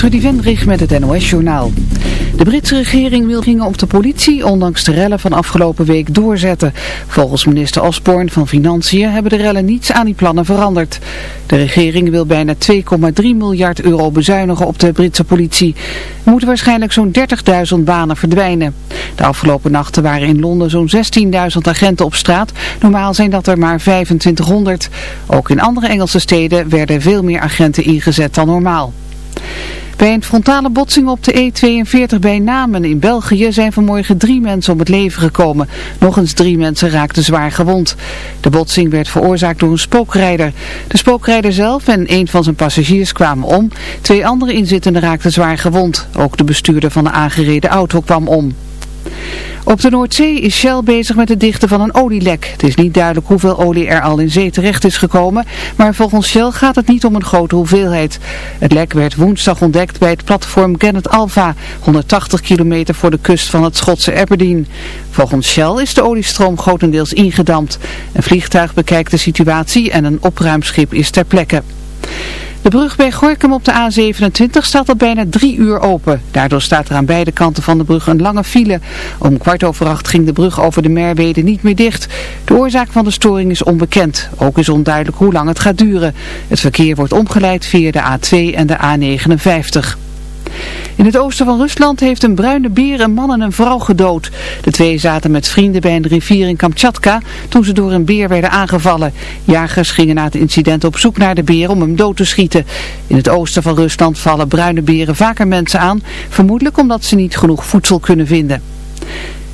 Trudy Vendrich met het NOS-journaal. De Britse regering wil gingen op de politie ondanks de rellen van afgelopen week doorzetten. Volgens minister Osborne van Financiën hebben de rellen niets aan die plannen veranderd. De regering wil bijna 2,3 miljard euro bezuinigen op de Britse politie. Er moeten waarschijnlijk zo'n 30.000 banen verdwijnen. De afgelopen nachten waren in Londen zo'n 16.000 agenten op straat. Normaal zijn dat er maar 2500. Ook in andere Engelse steden werden veel meer agenten ingezet dan normaal. Bij een frontale botsing op de E42 bij Namen in België zijn vanmorgen drie mensen om het leven gekomen. Nog eens drie mensen raakten zwaar gewond. De botsing werd veroorzaakt door een spookrijder. De spookrijder zelf en een van zijn passagiers kwamen om. Twee andere inzittenden raakten zwaar gewond. Ook de bestuurder van de aangereden auto kwam om. Op de Noordzee is Shell bezig met het dichten van een olielek. Het is niet duidelijk hoeveel olie er al in zee terecht is gekomen, maar volgens Shell gaat het niet om een grote hoeveelheid. Het lek werd woensdag ontdekt bij het platform Gannet Alpha, 180 kilometer voor de kust van het Schotse Aberdeen. Volgens Shell is de oliestroom grotendeels ingedampt. Een vliegtuig bekijkt de situatie en een opruimschip is ter plekke. De brug bij Gorkum op de A27 staat al bijna drie uur open. Daardoor staat er aan beide kanten van de brug een lange file. Om kwart over acht ging de brug over de Merwede niet meer dicht. De oorzaak van de storing is onbekend. Ook is onduidelijk hoe lang het gaat duren. Het verkeer wordt omgeleid via de A2 en de A59. In het oosten van Rusland heeft een bruine beer een man en een vrouw gedood. De twee zaten met vrienden bij een rivier in Kamchatka toen ze door een beer werden aangevallen. Jagers gingen na het incident op zoek naar de beer om hem dood te schieten. In het oosten van Rusland vallen bruine beren vaker mensen aan, vermoedelijk omdat ze niet genoeg voedsel kunnen vinden.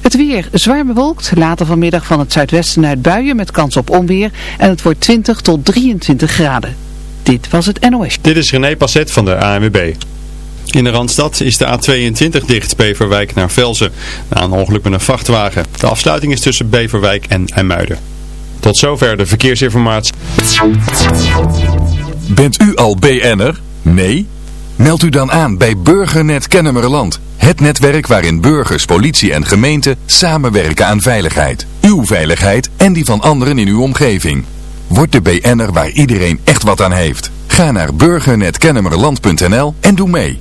Het weer zwaar bewolkt, later vanmiddag van het zuidwesten uit buien met kans op onweer en het wordt 20 tot 23 graden. Dit was het NOS. Dit is René Passet van de ANWB. In de Randstad is de A22 dicht, Beverwijk naar Velzen, na een ongeluk met een vrachtwagen. De afsluiting is tussen Beverwijk en IJmuiden. Tot zover de verkeersinformatie. Bent u al BN'er? Nee? Meld u dan aan bij Burgernet Kennemerland. Het netwerk waarin burgers, politie en gemeente samenwerken aan veiligheid. Uw veiligheid en die van anderen in uw omgeving. Word de BN'er waar iedereen echt wat aan heeft. Ga naar burgernetkennemerland.nl en doe mee.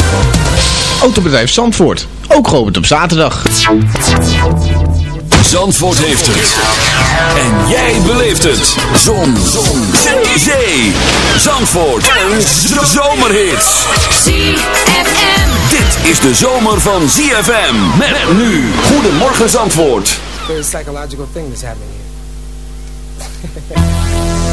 Autobedrijf Zandvoort, ook geopend op zaterdag. Zandvoort heeft het. En jij beleeft het. Zon. Zon. Zee. Zandvoort. En zomerhits. ZFM. Dit is de zomer van ZFM. Met nu. Goedemorgen Zandvoort. Very psychological thing that's happening here.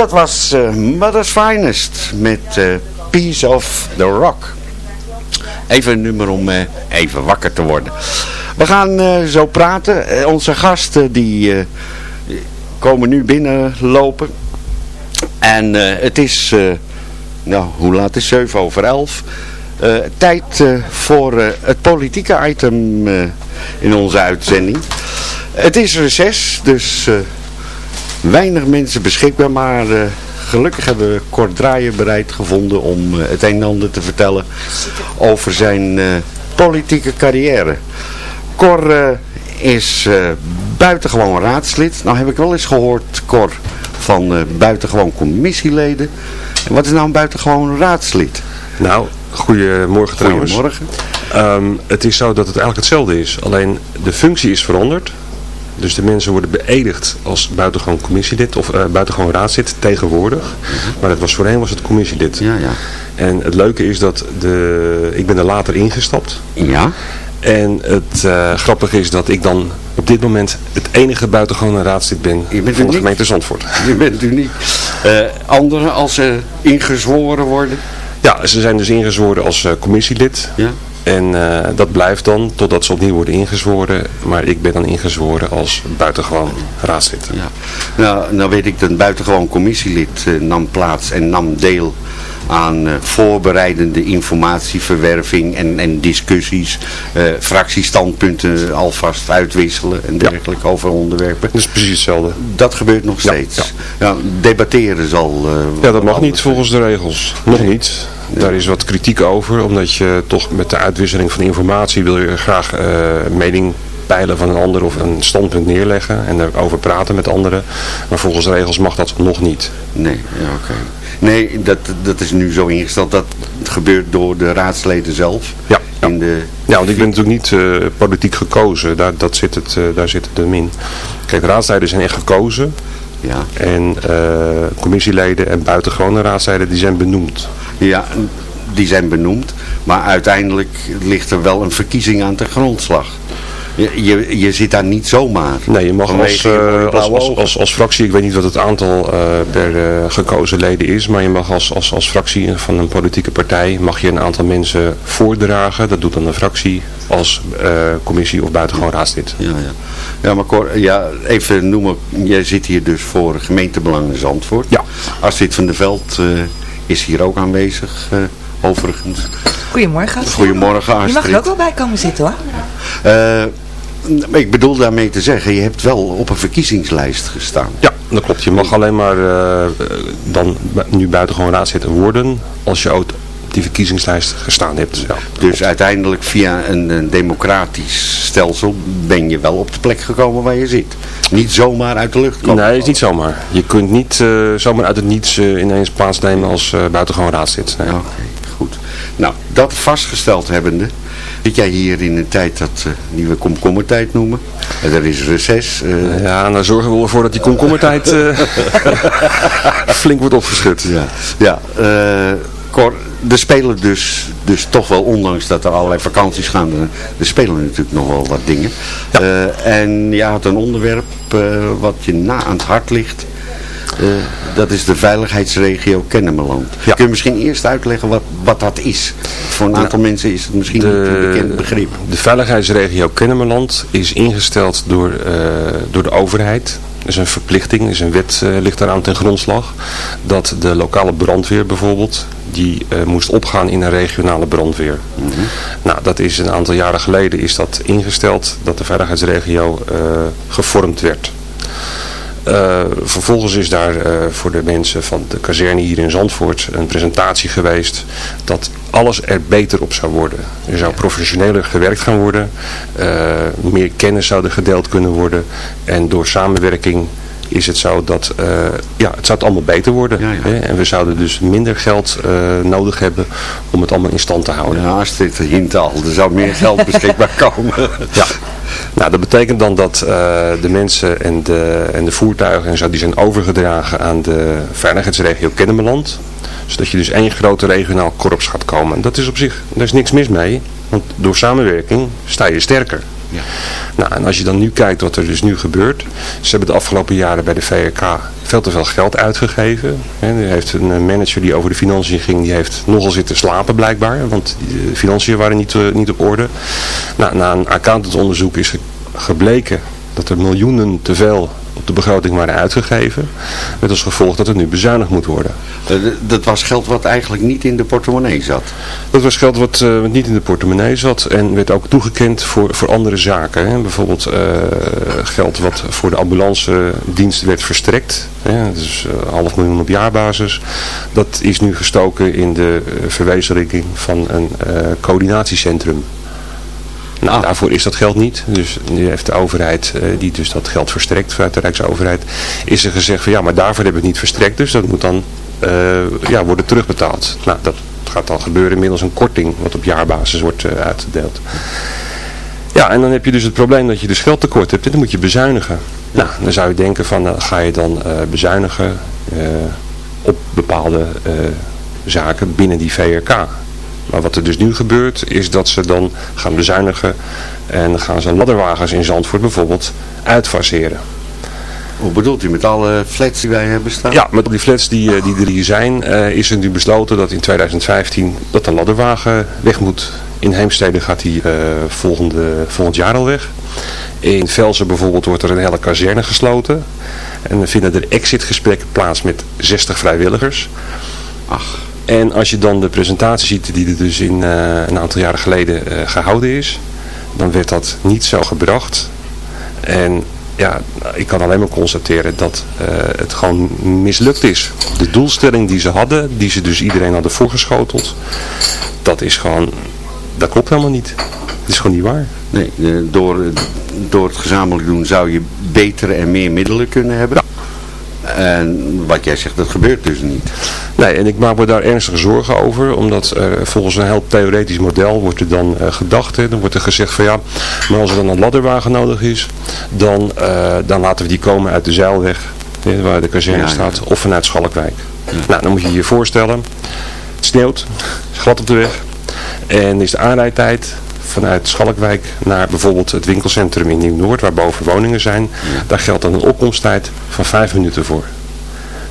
dat was eh, Mother's Finest met eh, Piece of the Rock. Even een nummer om eh, even wakker te worden. We gaan zo praten. Onze gasten die komen nu binnenlopen. En het is, nou hoe laat is 7 over 11. Eh, tijd voor het politieke item in onze uitzending. Het is reces, dus weinig mensen beschikbaar, maar eh, gelukkig hebben we Kort Draaien bereid gevonden om eh, het een en ander te vertellen over zijn eh, politieke carrière. Cor is buitengewoon raadslid. Nou heb ik wel eens gehoord, Cor, van buitengewoon commissieleden. En wat is nou een buitengewoon raadslid? Nou, goedemorgen trouwens. Goedemorgen. Ehm, het is zo dat het eigenlijk hetzelfde is. Alleen de functie is veranderd. Dus de mensen worden beëdigd als buitengewoon commissielid of eh, buitengewoon raadslid tegenwoordig. Maar het was voorheen was het commissielid. Ja, ja. En het leuke is dat de, ik ben er later ingestapt. Ja? En het eh, grappige is dat ik dan op dit moment het enige buitengewone raadslid ben van de uniek. gemeente Zandvoort. Je bent uniek. Eh anderen als ze ingezworen worden? Ja, ze zijn dus ingezworen als commissielid. Ja. En eh, dat blijft dan totdat ze opnieuw worden ingezworen. Maar ik ben dan ingezworen als buitengewoon raadslid. Ja. Nou, nou weet ik een buitengewoon commissielid eh, nam plaats en nam deel aan eh, voorbereidende informatieverwerving en, en discussies, eh, fractiestandpunten alvast uitwisselen en dergelijke over onderwerpen. Dat is precies hetzelfde. Dat gebeurt nog steeds. Ja, debatteren zal... eh, Ja, dat mag niet volgens de regels. Nog niet. Daar is wat kritiek over, omdat je toch met de uitwisseling van informatie wil je graag eh mening peilen van een ander of een standpunt neerleggen en daarover praten met anderen. Maar volgens de regels mag dat nog niet. Nee, ja, oké. Nee, dat, dat is nu zo ingesteld. Dat gebeurt door de raadsleden zelf. Ja, ja. In de, Ja, want ik ben natuurlijk niet eh, politiek gekozen. Daar, dat zit het, eh, daar zit het hem in. Kijk, raadsleden zijn echt gekozen. ja, En eh, commissieleden en buitengewone raadsleden die zijn benoemd. ja, die zijn benoemd. Maar uiteindelijk ligt er wel een verkiezing aan ten grondslag. Je, je, je zit daar niet zomaar. Nee, je mag als, Vanwege eh, als, als, ogen. als, als fractie, ik weet niet wat het aantal eh, per eh, gekozen leden is, maar je mag als, als, als fractie van een politieke partij, mag je een aantal mensen voordragen. Dat doet dan een fractie als eh, commissie of buitengewoon raadslid. Ja, ja. ja maar Cor, ja, even noemen. Jij zit hier dus voor gemeentebelangen Zandvoort. Ja. Astrid van der Veld eh, is hier ook aanwezig, eh, overigens. Goedemorgen. Astrid. Goedemorgen, Je mag er Astrid. ook wel bij komen zitten hoor. Ik bedoel daarmee te zeggen, je hebt wel op een verkiezingslijst gestaan. Ja, dat klopt. Je mag alleen maar eh, dan nu buitengewoon raadslid worden als je ook op die verkiezingslijst gestaan hebt. Ja, Dus uiteindelijk via een, een democratisch stelsel ben je wel op de plek gekomen waar je zit. Niet zomaar uit de lucht komen. Nee, is niet zomaar. Je kunt niet eh, zomaar uit het niets eh, ineens plaatsnemen als buitengewoon raadslid. Nee. Oké, goed. Nou, dat vastgesteld hebbende, zit jij hier in een tijd dat eh, die we komkommertijd noemen. En er is reces. eh, Ja, nou zorgen we ervoor dat die komkommertijd eh, flink wordt opgeschud. Ja, ja eh, Cor, er spelen dus, dus toch wel, ondanks dat er allerlei vakanties gaan, er, spelen natuurlijk nog wel wat dingen. Eh, en je had een onderwerp eh, wat je na aan het hart ligt. Eh, dat is de veiligheidsregio Kennemerland. Ja. Kun je misschien eerst uitleggen wat, wat dat is? Voor een aantal mensen is het misschien niet een bekend begrip. de veiligheidsregio Kennemerland is ingesteld door, eh, door de overheid. Er is een verplichting, er is een wet eh, ligt daaraan ten grondslag. Dat de lokale brandweer bijvoorbeeld, die moest opgaan in een regionale brandweer. Nou, dat is een aantal jaren geleden is dat ingesteld, dat de veiligheidsregio gevormd werd. Eh, vervolgens is daar eh, voor de mensen van de kazerne hier in Zandvoort een presentatie geweest dat alles er beter op zou worden. Er zou professioneler gewerkt gaan worden, eh, meer kennis zou er gedeeld kunnen worden en door samenwerking is het zo dat eh, ja, het zou het allemaal beter worden. Ja, ja. Hè? En we zouden dus minder geld eh, nodig hebben om het allemaal in stand te houden. Ja, als dit hint al, er zou meer geld beschikbaar komen. Ja, nou dat betekent dan dat eh, de mensen en de, en de voertuigen en zo, die zijn overgedragen aan de veiligheidsregio Kennemerland. Zodat je dus één grote regionaal korps gaat komen. En dat is op zich, daar is niks mis mee, want door samenwerking sta je sterker. Ja. Nou, en als je dan nu kijkt wat er dus nu gebeurt. Ze hebben de afgelopen jaren bij de VRK veel te veel geld uitgegeven. Hè, er heeft een eh, manager die over de financiën ging, die heeft nogal zitten slapen blijkbaar. Want de financiën waren niet, eh, niet op orde. Nou, na een accountantonderzoek is ge- gebleken dat er miljoenen te veel op de begroting waren uitgegeven. Met als gevolg dat er nu bezuinigd moet worden. Eh, dat was geld wat eigenlijk niet in de portemonnee zat. Dat was geld wat, eh, wat niet in de portemonnee zat en werd ook toegekend voor, voor andere zaken. Hè. Bijvoorbeeld eh, geld wat voor de ambulance dienst werd verstrekt. Hè. Dus eh, half miljoen op jaarbasis. Dat is nu gestoken in de verwezenlijking van een coördinatiecentrum. Nou, daarvoor is dat geld niet. Dus nu heeft de overheid, eh, die dus dat geld verstrekt vanuit de Rijksoverheid, is er gezegd van ja, maar daarvoor hebben we het niet verstrekt. Dus dat moet dan eh, ja, worden terugbetaald. Nou, dat gaat dan gebeuren middels een korting wat op jaarbasis wordt eh, uitgedeeld. Ja, en dan heb je dus het probleem dat je dus geldtekort hebt en dan moet je bezuinigen. Nou, dan zou je denken van, eh, ga je dan bezuinigen op bepaalde zaken binnen die VRK. Maar wat er dus nu gebeurt, is dat ze dan gaan bezuinigen en dan gaan ze ladderwagens in Zandvoort bijvoorbeeld uitfaseren. Hoe bedoelt u met alle flats die wij hebben staan? Ja, met die flats die, eh, die er hier zijn, eh, is er nu besloten dat in 2015 dat de ladderwagen weg moet. In Heemstede gaat die eh, volgende, volgend jaar al weg. In Velsen bijvoorbeeld wordt er een hele kazerne gesloten. En dan vinden er exitgesprekken plaats met 60 vrijwilligers. Ach. En als je dan de presentatie ziet die er dus in eh, een aantal jaren geleden eh, gehouden is, dan werd dat niet zo gebracht. En ja, ik kan alleen maar constateren dat eh, het gewoon mislukt is. De doelstelling die ze hadden, die ze dus iedereen hadden voorgeschoteld, dat is gewoon, dat klopt helemaal niet. Het is gewoon niet waar. Nee, door, door het gezamenlijk doen zou je betere en meer middelen kunnen hebben. En wat jij zegt, dat gebeurt dus niet. Nee, en ik maak me daar ernstige zorgen over, omdat eh, volgens een heel theoretisch model wordt er dan eh, gedacht, hè, dan wordt er gezegd van ja, maar als er dan een ladderwagen nodig is, dan, eh, dan laten we die komen uit de Zeilweg, hè, waar de kazerne Ja, ja. staat, of vanuit Schalkwijk. Nou, dan moet je je voorstellen, het sneeuwt, het is glad op de weg, en is de aanrijdtijd vanuit Schalkwijk naar bijvoorbeeld het winkelcentrum in Nieuw-Noord, waar boven woningen zijn, daar geldt dan een opkomsttijd van vijf minuten voor.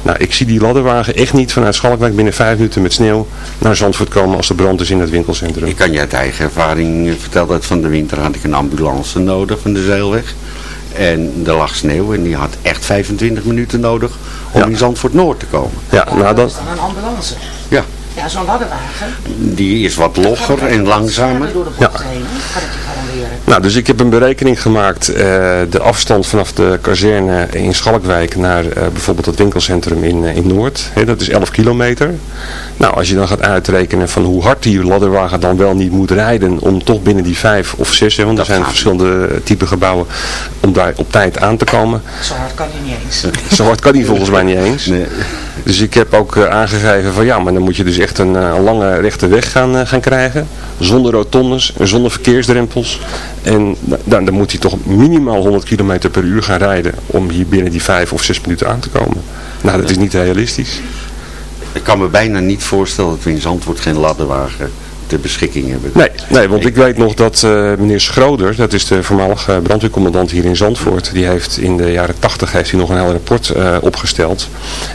Nou, ik zie die ladderwagen echt niet vanuit Schalkwijk binnen vijf minuten met sneeuw naar Zandvoort komen als er brand is in het winkelcentrum. Ik kan je uit eigen ervaring eh, vertellen dat van de winter had ik een ambulance nodig van de zeilweg. En er lag sneeuw en die had echt 25 minuten nodig om Ja. in Zandvoort Noord te komen. Ja, nou dat een ambulance. Ja, Ja, zo'n ladderwagen. die is wat logger en langzamer. Door de bocht heen. Gaat het nou, dus ik heb een berekening gemaakt, eh, de afstand vanaf de kazerne in Schalkwijk naar eh, bijvoorbeeld het winkelcentrum in, eh, in Noord. Hè, dat is 11 kilometer. Nou, als je dan gaat uitrekenen van hoe hard die ladderwagen dan wel niet moet rijden om toch binnen die vijf of zes, hè, want er zijn verschillende type gebouwen, om daar op tijd aan te komen. Zo hard kan je niet eens. Zo hard kan die volgens mij niet eens. Nee. Dus ik heb ook aangegeven van ja, maar dan moet je dus echt een, eh, een lange rechte weg gaan, eh, gaan krijgen. Zonder rotondes, en zonder verkeersdrempels. En da- dan, dan moet hij toch minimaal 100 km per uur gaan rijden om hier binnen die 5 of 6 minuten aan te komen. Nou, dat is niet realistisch. Ik kan me bijna niet voorstellen dat we in Zandvoort geen ladderwagen ter beschikking hebben. Nee, nee want ik weet nog dat eh, meneer Schroeder, dat is de voormalige brandweercommandant hier in Zandvoort, die heeft in de jaren 80 heeft hij nog een heel rapport eh, opgesteld.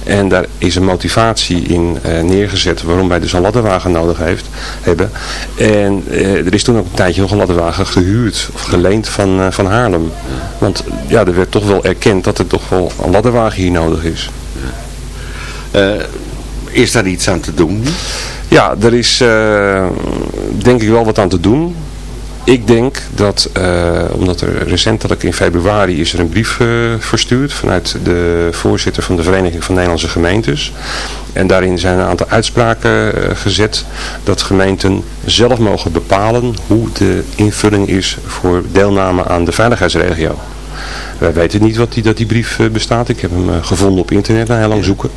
En daar is een motivatie in eh, neergezet waarom wij dus een ladderwagen nodig heeft, hebben. En er is toen ook een tijdje nog een ladderwagen gehuurd of geleend van, van Haarlem. Want ja, er werd toch wel erkend dat er toch wel een ladderwagen hier nodig is. Is daar iets aan te doen? Ja, er is eh, denk ik wel wat aan te doen. Ik denk dat, eh, omdat er recentelijk in februari is er een brief eh, verstuurd vanuit de voorzitter van de Vereniging van Nederlandse Gemeentes. En daarin zijn een aantal uitspraken gezet dat gemeenten zelf mogen bepalen hoe de invulling is voor deelname aan de veiligheidsregio. Wij weten niet wat die, dat die brief eh, bestaat. Ik heb hem eh, gevonden op internet, na heel lang zoeken.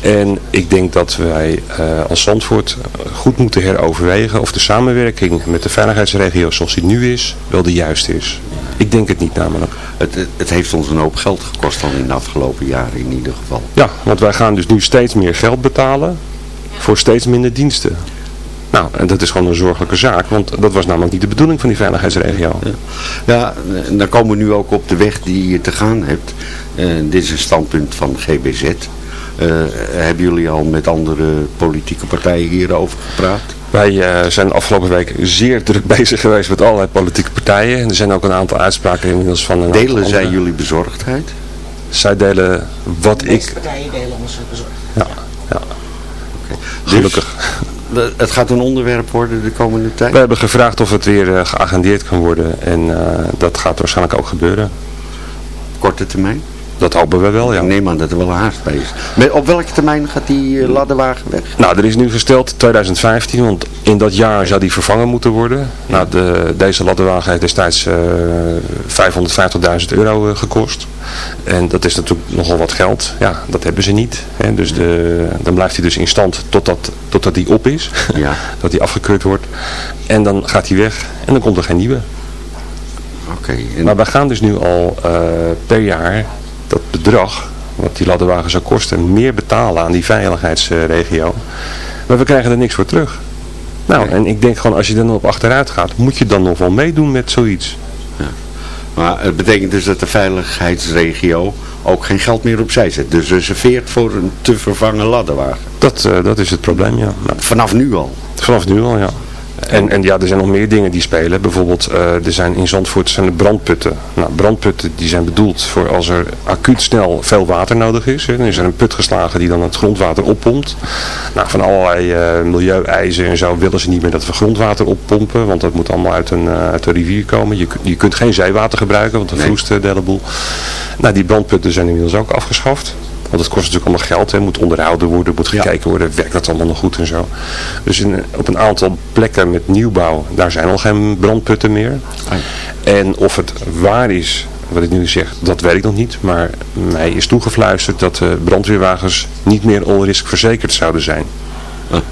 En ik denk dat wij eh, als Zandvoort goed moeten heroverwegen of de samenwerking met de veiligheidsregio zoals die nu is, wel de juiste is. Ik denk het niet namelijk. Het, het, heeft ons een hoop geld gekost al in de afgelopen jaren in ieder geval. Ja, want wij gaan dus nu steeds meer geld betalen voor steeds minder diensten. Nou, en dat is gewoon een zorgelijke zaak, want dat was namelijk niet de bedoeling van die veiligheidsregio. Ja, en dan komen we nu ook op de weg die je te gaan hebt. Eh, dit is een standpunt van GBZ. Eh, hebben jullie al met andere politieke partijen hierover gepraat? Wij eh, zijn afgelopen week zeer druk bezig geweest met allerlei politieke partijen. En er zijn ook een aantal uitspraken inmiddels van een Delen zij andere- jullie bezorgdheid? Zij delen wat De ik... partijen delen onze bezorgdheid. Ja, ja. Dus, Gelukkig. de- het gaat een onderwerp worden de komende tijd? We hebben gevraagd of het weer eh, geagendeerd kan worden. En eh, dat gaat waarschijnlijk ook gebeuren. Korte termijn? Dat hopen we wel, ja. Ik neem aan dat er wel haast bij is. Met, op welke termijn gaat die eh, ladderwagen weg? Nou, er is nu gesteld 2015, want in dat jaar zou die vervangen moeten worden. Nou, de, deze ladderwagen heeft destijds eh 550.000 euro eh, gekost. En dat is natuurlijk nogal wat geld. Ja, dat hebben ze niet. Hè. Dus de, dan blijft hij dus in stand totdat, totdat die op is. Ja. dat die afgekeurd wordt. En dan gaat hij weg en dan komt er geen nieuwe. Oké. en- Maar wij gaan dus nu al eh, per jaar dat bedrag, wat die ladderwagen zou kosten, meer betalen aan die veiligheidsregio. Maar we krijgen er niks voor terug. Nou, en ik denk gewoon, als je er dan op achteruit gaat, moet je dan nog wel meedoen met zoiets. Maar het betekent dus dat de veiligheidsregio ook geen geld meer opzij zet. Dus reserveert voor een te vervangen ladderwagen. Dat, eh, dat is het probleem, ja. Nou, Vanaf nu al. vanaf nu al, ja. En, en ja, er zijn nog meer dingen die spelen. Bijvoorbeeld, eh, er zijn in Zandvoort zijn er brandputten. Nou, brandputten die zijn bedoeld voor als er acuut snel veel water nodig is. Hè. Dan is er een put geslagen die dan het grondwater oppompt. Nou, van allerlei eh milieueisen en zo willen ze niet meer dat we grondwater oppompen. Want dat moet allemaal uit een, eh, uit rivier komen. Je, je kunt geen zeewater gebruiken, want dan Nee. vroest de hele boel. Nou, die brandputten zijn inmiddels ook afgeschaft. Want het kost natuurlijk allemaal geld. Het moet onderhouden worden, moet gekeken worden. Werkt dat allemaal nog goed en zo. Dus in, op een aantal plekken met nieuwbouw, daar zijn al geen brandputten meer. En of het waar is, wat ik nu zeg, dat weet ik nog niet. Maar mij is toegefluisterd dat de brandweerwagens niet meer all-risk verzekerd zouden zijn.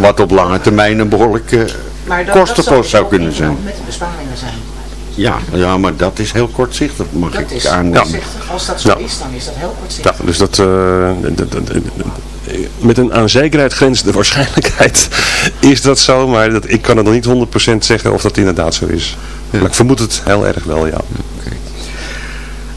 Wat op lange termijn een behoorlijke kostenpost dat zou ook kunnen zijn. Met de besparingen zijn. Ja, ja, maar dat is heel kortzichtig, mag Dat ik is, aannemen. Als dat zo Ja. is, dan is dat heel kortzichtig. Ja, dus dat, eh, dat- dat- dat- met een aan zekerheid grenzende waarschijnlijkheid is dat zo. Maar dat, ik kan het nog niet 100% zeggen of dat inderdaad zo is. Maar ik vermoed het heel erg wel, ja.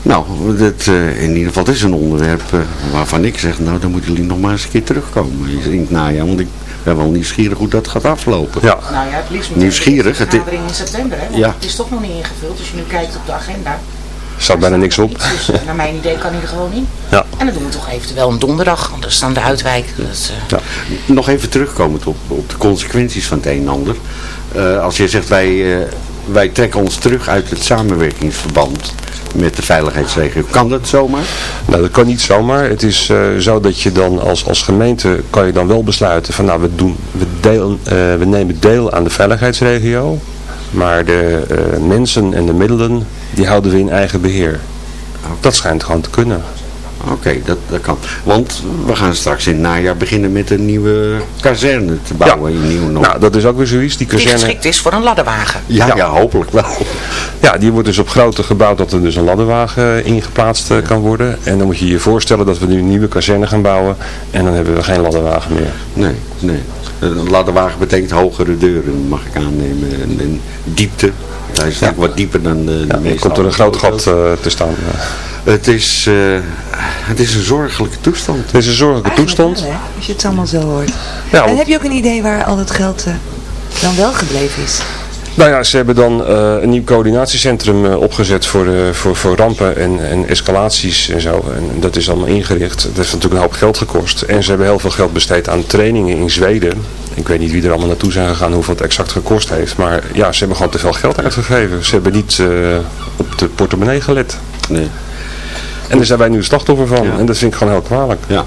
Nou, dat, eh, in ieder geval, het is een onderwerp eh, waarvan ik zeg, nou, dan moeten jullie nog maar eens een keer terugkomen in het najaar. Want ik ben wel nieuwsgierig hoe dat gaat aflopen. Ja, Nou ja, het liefst moet Nieuwsgierig, De het in september, hè? Ja. het is toch nog niet ingevuld. Als je nu kijkt op de agenda. staat bijna niks op. Dus eh, naar mijn idee kan hij er gewoon in. Ja. En dan doen we toch eventueel een donderdag. Want dat is dan de uitwijk. Dat, eh, Nog even terugkomend op, op de consequenties van het een en ander. Eh, als je zegt, wij, eh, wij trekken ons terug uit het samenwerkingsverband met de veiligheidsregio. Kan dat zomaar? Nou, dat kan niet zomaar. Het is eh, zo dat je dan als, als gemeente kan je dan wel besluiten van nou we, doen, we, delen, eh, we nemen deel aan de veiligheidsregio. Maar de eh, mensen en de middelen die houden we in eigen beheer. Dat schijnt gewoon te kunnen. Oké, dat, dat kan. Want we gaan straks in het najaar beginnen met een nieuwe kazerne te bouwen in Nieuw-Noord. Nou, dat is ook weer zoiets. Die die kazerne, geschikt is voor een ladderwagen. ja, ja. ja, hopelijk wel. ja, die wordt dus op grootte gebouwd dat er dus een ladderwagen eh, ingeplaatst eh, kan worden. En dan moet je je voorstellen dat we nu een nieuwe kazerne gaan bouwen. En dan hebben we geen ladderwagen meer. Nee, nee. Een ladderwagen betekent hogere deuren, mag ik aannemen. En, en diepte. Hij is natuurlijk wat dieper dan de, de Ja, dan meeste komt er een groot gat eh, te staan. Ja. Het is, eh, het is een zorgelijke toestand. Het is een zorgelijke toestand. Wel, Als je het allemaal zo hoort. Ja, en want- heb je ook een idee waar al dat geld eh, dan wel gebleven is? Nou ja, ze hebben dan eh, een nieuw coördinatiecentrum eh, opgezet voor, voor, voor rampen en, en escalaties en zo. En dat is allemaal ingericht. Dat heeft natuurlijk een hoop geld gekost. En ze hebben heel veel geld besteed aan trainingen in Zweden. Ik weet niet wie er allemaal naartoe zijn gegaan, hoeveel het exact gekost heeft. Maar ja, ze hebben gewoon te veel geld uitgegeven. Ze hebben niet eh, op de portemonnee gelet. Nee. En daar zijn wij nu het slachtoffer van. Ja. En dat vind ik gewoon heel kwalijk. Ja.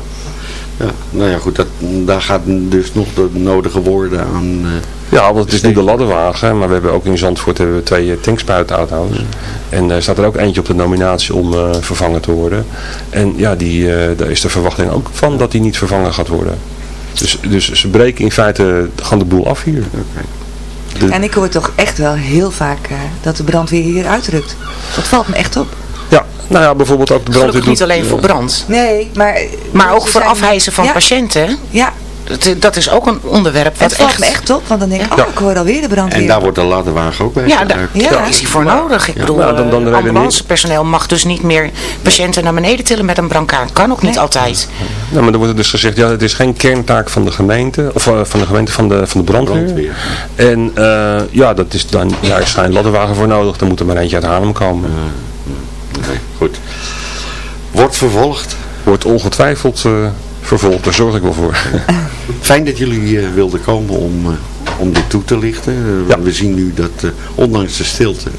ja. Nou ja, goed, dat, daar gaat dus nog de nodige woorden aan... eh, Ja, want het is nu de ladderwagen, maar we hebben ook in Zandvoort hebben we twee eh, tankspuitauto's. En daar staat er ook eentje op de nominatie om eh, vervangen te worden. En ja, die, eh, daar is de verwachting ook van dat die niet vervangen gaat worden. Dus, dus ze breken in feite gaan de boel af hier. De- En ik hoor toch echt wel heel vaak dat de brandweer hier uitrukt. Dat valt me echt op. ja, nou ja, bijvoorbeeld ook de brandweer Gelukkig niet alleen voor brand. Nee, maar... Maar ook voor zijn- afhijzen van ja, patiënten. Ja, dat, dat is ook een onderwerp wat Het valt echt... me echt op, want dan denk ik, Ja. oh, ik hoor alweer de brandweer. En daar wordt de ladderwagen ook bij Ja, gebruikt. daar daar is hij voor nodig. Ik bedoel, Ja, dan- dan eh, rijden ambulancepersoneel mag dus niet meer patiënten naar beneden tillen met een brancard. Kan ook niet altijd. Nou, maar dan wordt er dus gezegd, ja, het is geen kerntaak van de gemeente, of eh, van de gemeente van de, van de brandweer. Brandweer. En eh, ja, dat is dan, ja, er is geen ladderwagen voor nodig, dan moet er maar eentje uit Haarlem komen. Oké, goed. Wordt vervolgd. Wordt ongetwijfeld eh, vervolgd, daar zorg ik wel voor. Fijn dat jullie eh, wilden komen om, eh, om dit toe te lichten. Ja. We zien nu dat eh, ondanks de stilte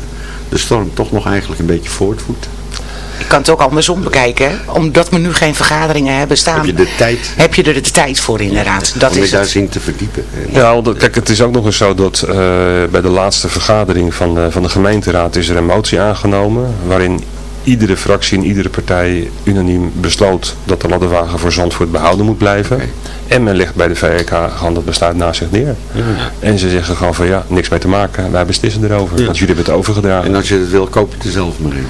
de storm toch nog eigenlijk een beetje voortvoet. Ik kan het ook andersom bekijken. hè. Omdat we nu geen vergaderingen hebben staan, Heb je de tijd heb je er de tijd voor inderdaad. Dat om je daar te verdiepen? En- Ja, want, kijk, het is ook nog eens zo dat eh, bij de laatste vergadering van, de- van de gemeenteraad is er een motie aangenomen, waarin iedere fractie en iedere partij unaniem besloot dat de ladderwagen voor Zandvoort behouden moet blijven. En men legt bij de VRK gewoon dat besluit naast zich neer. En ze zeggen gewoon van ja, niks mee te maken, wij beslissen erover, Ja. want jullie hebben het overgedragen. En als je het wil, koop je er zelf maar in.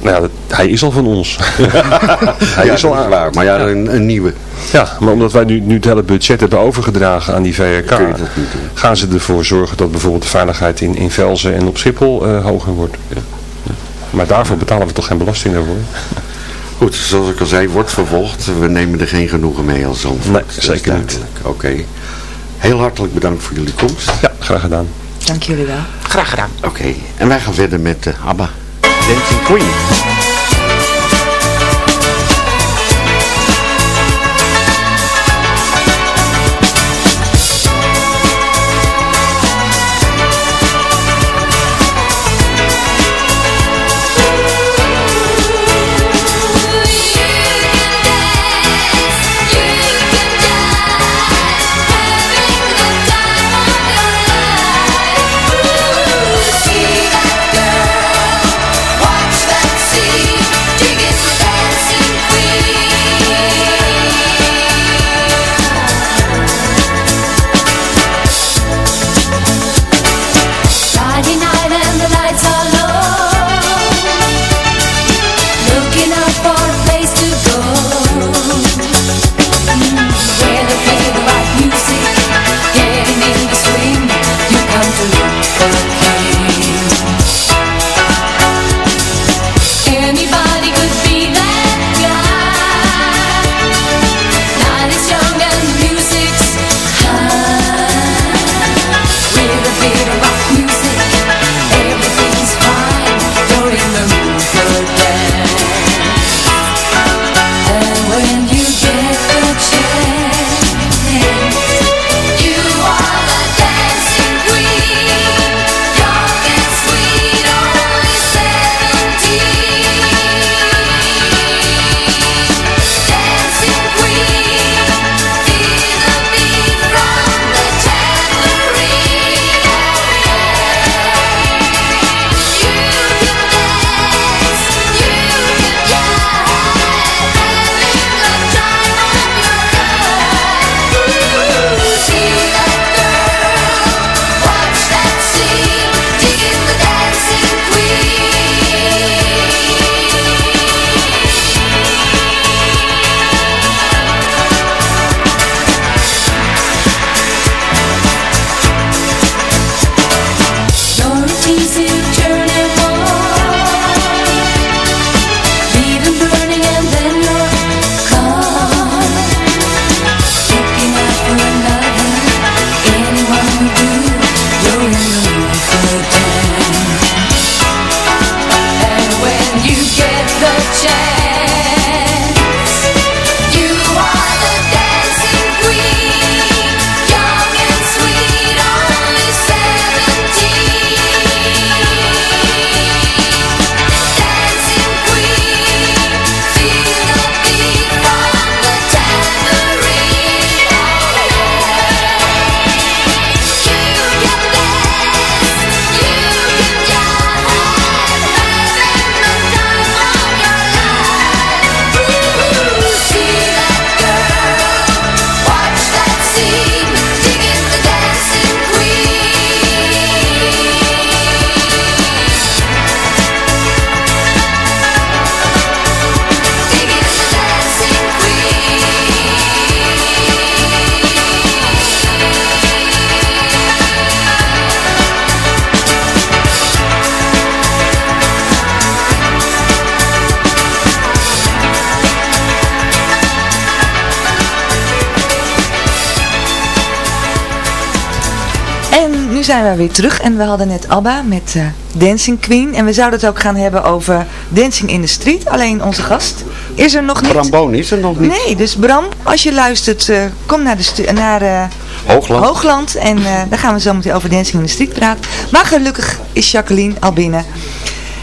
Nou ja, dat- hij is al van ons. hij ja, is al aan. waar. Maar ja, een, een nieuwe. Ja, maar omdat wij nu, nu het hele budget hebben overgedragen aan die VRK, gaan ze ervoor zorgen dat bijvoorbeeld de veiligheid in, in Velzen en op Schiphol eh, hoger wordt. Maar daarvoor betalen we toch geen belasting daarvoor? Goed, zoals ik al zei, wordt vervolgd. We nemen er geen genoegen mee als Zandvoort. Nee, is zeker niet. Oké. Heel hartelijk bedankt voor jullie komst. Ja, graag gedaan. Dank jullie wel. Graag gedaan. Oké, en wij gaan verder met uh, ABBA. Dancing Queen. Zijn we weer terug en we hadden net Abba met eh, Dancing Queen. En we zouden het ook gaan hebben over Dancing in the Street. Alleen onze gast is er nog niet. Bram Boon is er nog niet. Nee, dus Bram, als je luistert, eh, kom naar, de naar eh, Hoogland. Hoogland. En eh daar gaan we zo meteen over Dancing in the Street praten. Maar gelukkig is Jacqueline al binnen.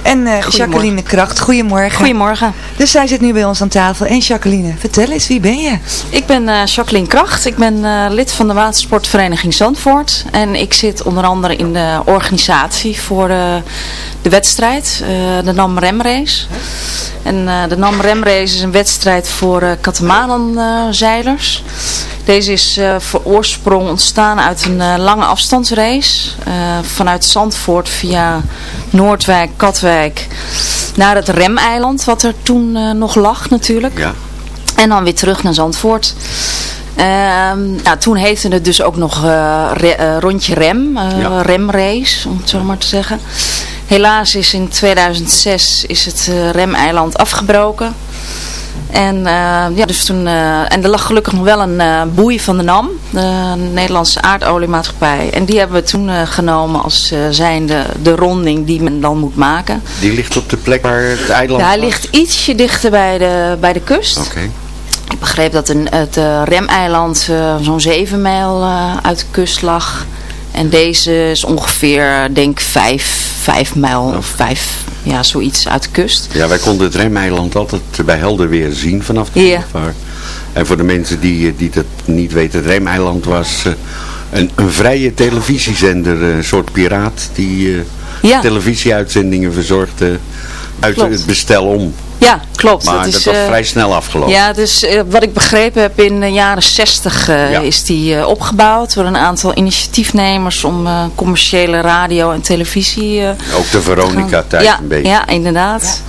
En eh, Jacqueline Kracht, goedemorgen. Goedemorgen. Dus zij zit nu bij ons aan tafel. En Jacqueline, vertel eens, wie ben je? Ik ben eh, Jacqueline Kracht. Ik ben eh, lid van de watersportvereniging Zandvoort. En ik zit onder andere in de organisatie voor eh, de wedstrijd, de NAM Rem Race. En de NAM Rem Race is een wedstrijd voor uh. Deze is voor oorsprong ontstaan uit een lange afstandsrace. vanuit Zandvoort via Noordwijk, Katwijk naar het Remeiland, wat er toen eh, nog lag natuurlijk. Ja. En dan weer terug naar Zandvoort. Ehm, nou, toen heette het dus ook nog eh, re- eh, rondje rem, Ja. remrace, om het zo maar te zeggen. Helaas is in 2006 is het remeiland afgebroken. En, eh, ja, dus toen, eh, en er lag gelukkig nog wel een eh, boei van de NAM, de Nederlandse aardoliemaatschappij. En die hebben we toen genomen als zijnde de ronding die men dan moet maken. Die ligt op de plek waar het eiland Ja, hij was? ligt ietsje dichter bij de, bij de kust. Oké. Ik begreep dat een, het remeiland zo'n 7 mijl uit de kust lag. En deze is ongeveer, denk ik, 5, 5 mijl of 5, ja, zoiets uit de kust. Ja, wij konden het remeiland altijd bij helder weer zien vanaf de boulevard. En voor de mensen die, eh, die dat niet weten, het remeiland was eh, een, een vrije televisiezender, eh, een soort piraat die Ja. televisieuitzendingen verzorgde uit Klopt. het bestel om. Ja, klopt. Maar dat, dat, is, was eh, vrij snel afgelopen. Ja, dus eh, wat ik begrepen heb in de jaren 60 eh, Ja. is die opgebouwd door een aantal initiatiefnemers om commerciële radio en televisie Ook de Veronica-tijd ja, een beetje. Ja, inderdaad.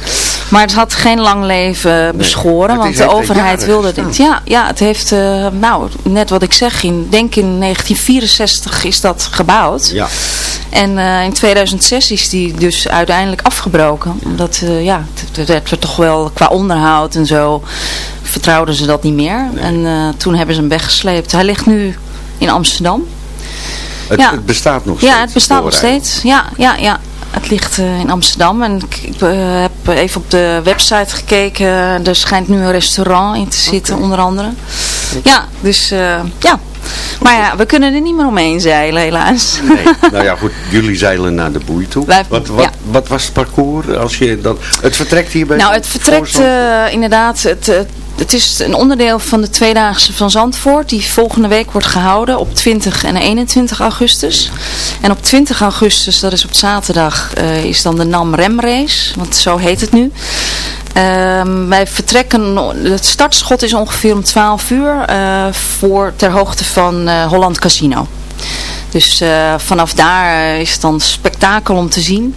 Maar het had geen lang leven beschoren, want de overheid wilde dit. Ja, ja, het heeft, nou, net wat ik zeg, in, denk in 1964 is dat gebouwd. Ja. En in 2006 is die dus uiteindelijk afgebroken. Omdat, ja, het, werd toch wel qua onderhoud en zo, vertrouwden ze dat niet meer. En eh, toen hebben ze hem weggesleept. Hij ligt nu in Amsterdam. Het, Ja. het bestaat nog steeds. Ja, het bestaat nog steeds. Ja, ja, ja. Het ligt eh, in Amsterdam en ik, ik, eh, heb even op de website gekeken. Er schijnt nu een restaurant in te zitten, onder andere. Ja, dus ja. Maar ja, we kunnen er niet meer omheen zeilen, helaas. Nee. nou ja, goed. Jullie zeilen naar de boei toe. Wij- wat, wat, ja. wat was het parcours? Als je dat, het vertrekt hier bij Nou, het vertrekt eh, inderdaad. Het, eh, het is een onderdeel van de Tweedaagse van Zandvoort. Die volgende week wordt gehouden op 20 en 21 augustus. En op 20 augustus, dat is op zaterdag, eh, is dan de NAM Rem Race. Want zo heet het nu. Ehm, wij vertrekken, het startschot is ongeveer om 12 uur eh, voor, ter hoogte van eh, Holland Casino. Dus eh, vanaf daar is het dan spektakel om te zien.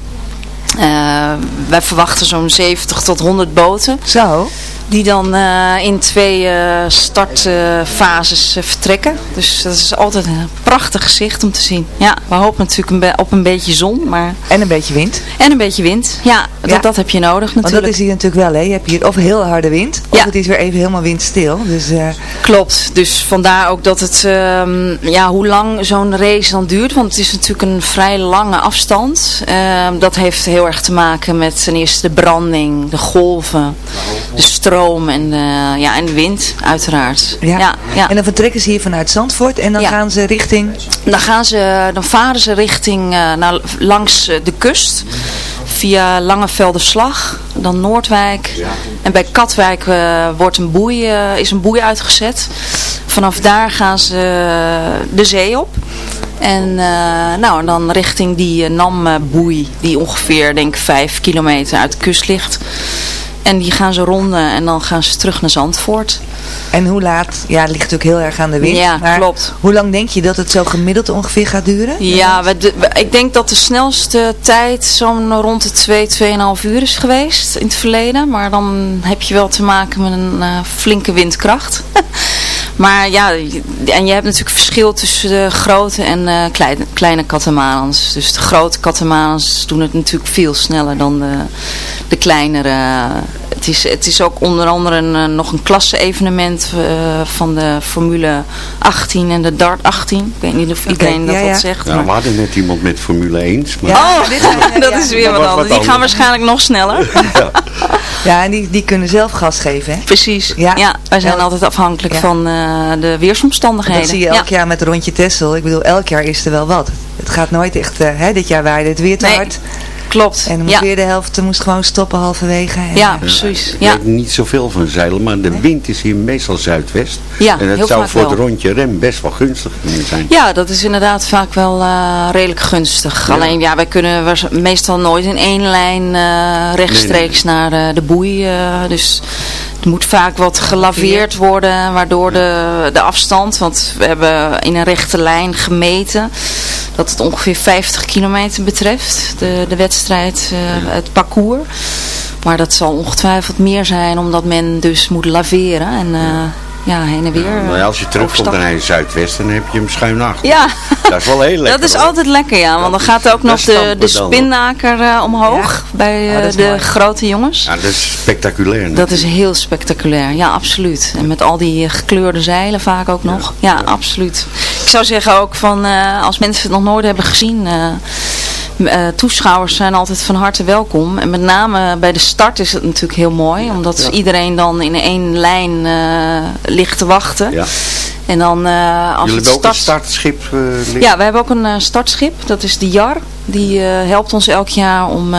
Wij verwachten zo'n 70 tot 100 boten. Zo. Die dan eh, in twee eh, startfases eh, vertrekken. Dus dat is altijd een prachtig gezicht om te zien. Ja, we hopen natuurlijk een op een beetje zon. Maar... En een beetje wind. En een beetje wind. Ja, dat, Ja. dat heb je nodig Want natuurlijk. dat is hier natuurlijk wel, hè. Je hebt hier of heel harde wind, of Ja. het is weer even helemaal windstil. Dus Klopt, dus vandaar ook dat het, ehm, ja, hoe lang zo'n race dan duurt, want het is natuurlijk een vrij lange afstand. Ehm, dat heeft heel erg te maken met ten eerste de branding, de golven, de stroom en de, ja, en de wind uiteraard. ja. Ja, ja. En dan vertrekken ze hier vanuit Zandvoort en dan Ja. gaan ze richting... Dan, gaan ze, dan varen ze richting eh, naar, langs eh, de kust. Via Langevelderslag, dan Noordwijk. En bij Katwijk eh, wordt een boei, eh, is een boei uitgezet. Vanaf daar gaan ze eh, de zee op. En eh, nou, dan richting die eh, Nam-boei, die ongeveer denk ik vijf kilometer uit de kust ligt. En die gaan ze ronden en dan gaan ze terug naar Zandvoort. En hoe laat? Ja, het ligt natuurlijk heel erg aan de wind. Ja, maar klopt. Hoe lang denk je dat het zo gemiddeld ongeveer gaat duren? Ja, we, de- we- ik denk dat de snelste tijd zo'n rond de 2, 2,5 uur is geweest in het verleden. Maar dan heb je wel te maken met een eh, flinke windkracht. maar ja, en je hebt natuurlijk verschil tussen de grote en eh, kleine, kleine katamarans. Dus de grote katamarans doen het natuurlijk veel sneller dan de, de kleinere. Het is, het is ook onder andere een, eh, nog een klasse-evenement eh, van de Formule 18 en de Dart 18. Ik weet niet of iedereen dat ja, wat zegt. Ja, maar- we hadden net iemand met Formule 1. Maar... Oh, dit dat ja, is weer dat wat anders. Die gaan waarschijnlijk nog sneller. Ja, en die, die kunnen zelf gas geven, hè? Precies. Ja. Ja, wij zijn Ja. altijd afhankelijk Ja. van eh, de weersomstandigheden. Dat zie je elk ja. jaar met Rondje Tessel. Ik bedoel, elk jaar is er wel wat. Het gaat nooit echt, hè, dit jaar waaide het weer te Nee, hard. Klopt. En dan moest ja. weer de helft moest gewoon stoppen halverwege. En, ja, precies. Ik Ja. weet niet zoveel van zeilen, maar de wind is hier meestal zuidwest. Ja, en dat heel zou vaak voor wel. het rondje rem best wel gunstig kunnen zijn. Ja, dat is inderdaad vaak wel eh, redelijk gunstig. Ja. Alleen ja, wij kunnen meestal nooit in één lijn eh, rechtstreeks naar eh, de boei. eh, dus moet vaak wat gelaveerd worden, waardoor de, de afstand, want we hebben in een rechte lijn gemeten dat het ongeveer 50 kilometer betreft, de, de wedstrijd, eh, het parcours. Maar dat zal ongetwijfeld meer zijn, omdat men dus moet laveren en eh, ja, heen en weer Nou ja, als je eh, terugkomt naar zuidwest, dan heb je hem schuin achter. Ja. Dat is wel heel lekker. Dat is hoor. altijd lekker, ja. Want dan is- gaat ook nog de, de spinnaker eh, omhoog bij eh, Oh, dat is de mooi. grote jongens. Ja, dat is spectaculair. Dat is heel spectaculair, ja, absoluut. En met al die eh, gekleurde zeilen vaak ook nog. Ja, absoluut. Ik zou zeggen ook van, eh, als mensen het nog nooit hebben gezien... eh, toeschouwers zijn altijd van harte welkom. En met name bij de start is het natuurlijk heel mooi. Omdat iedereen dan in één lijn eh, ligt te wachten. Ja. En dan eh, als Jullie het start... startschip? Ja, we hebben ook een startschip. Dat is de JAR. Die helpt ons elk jaar om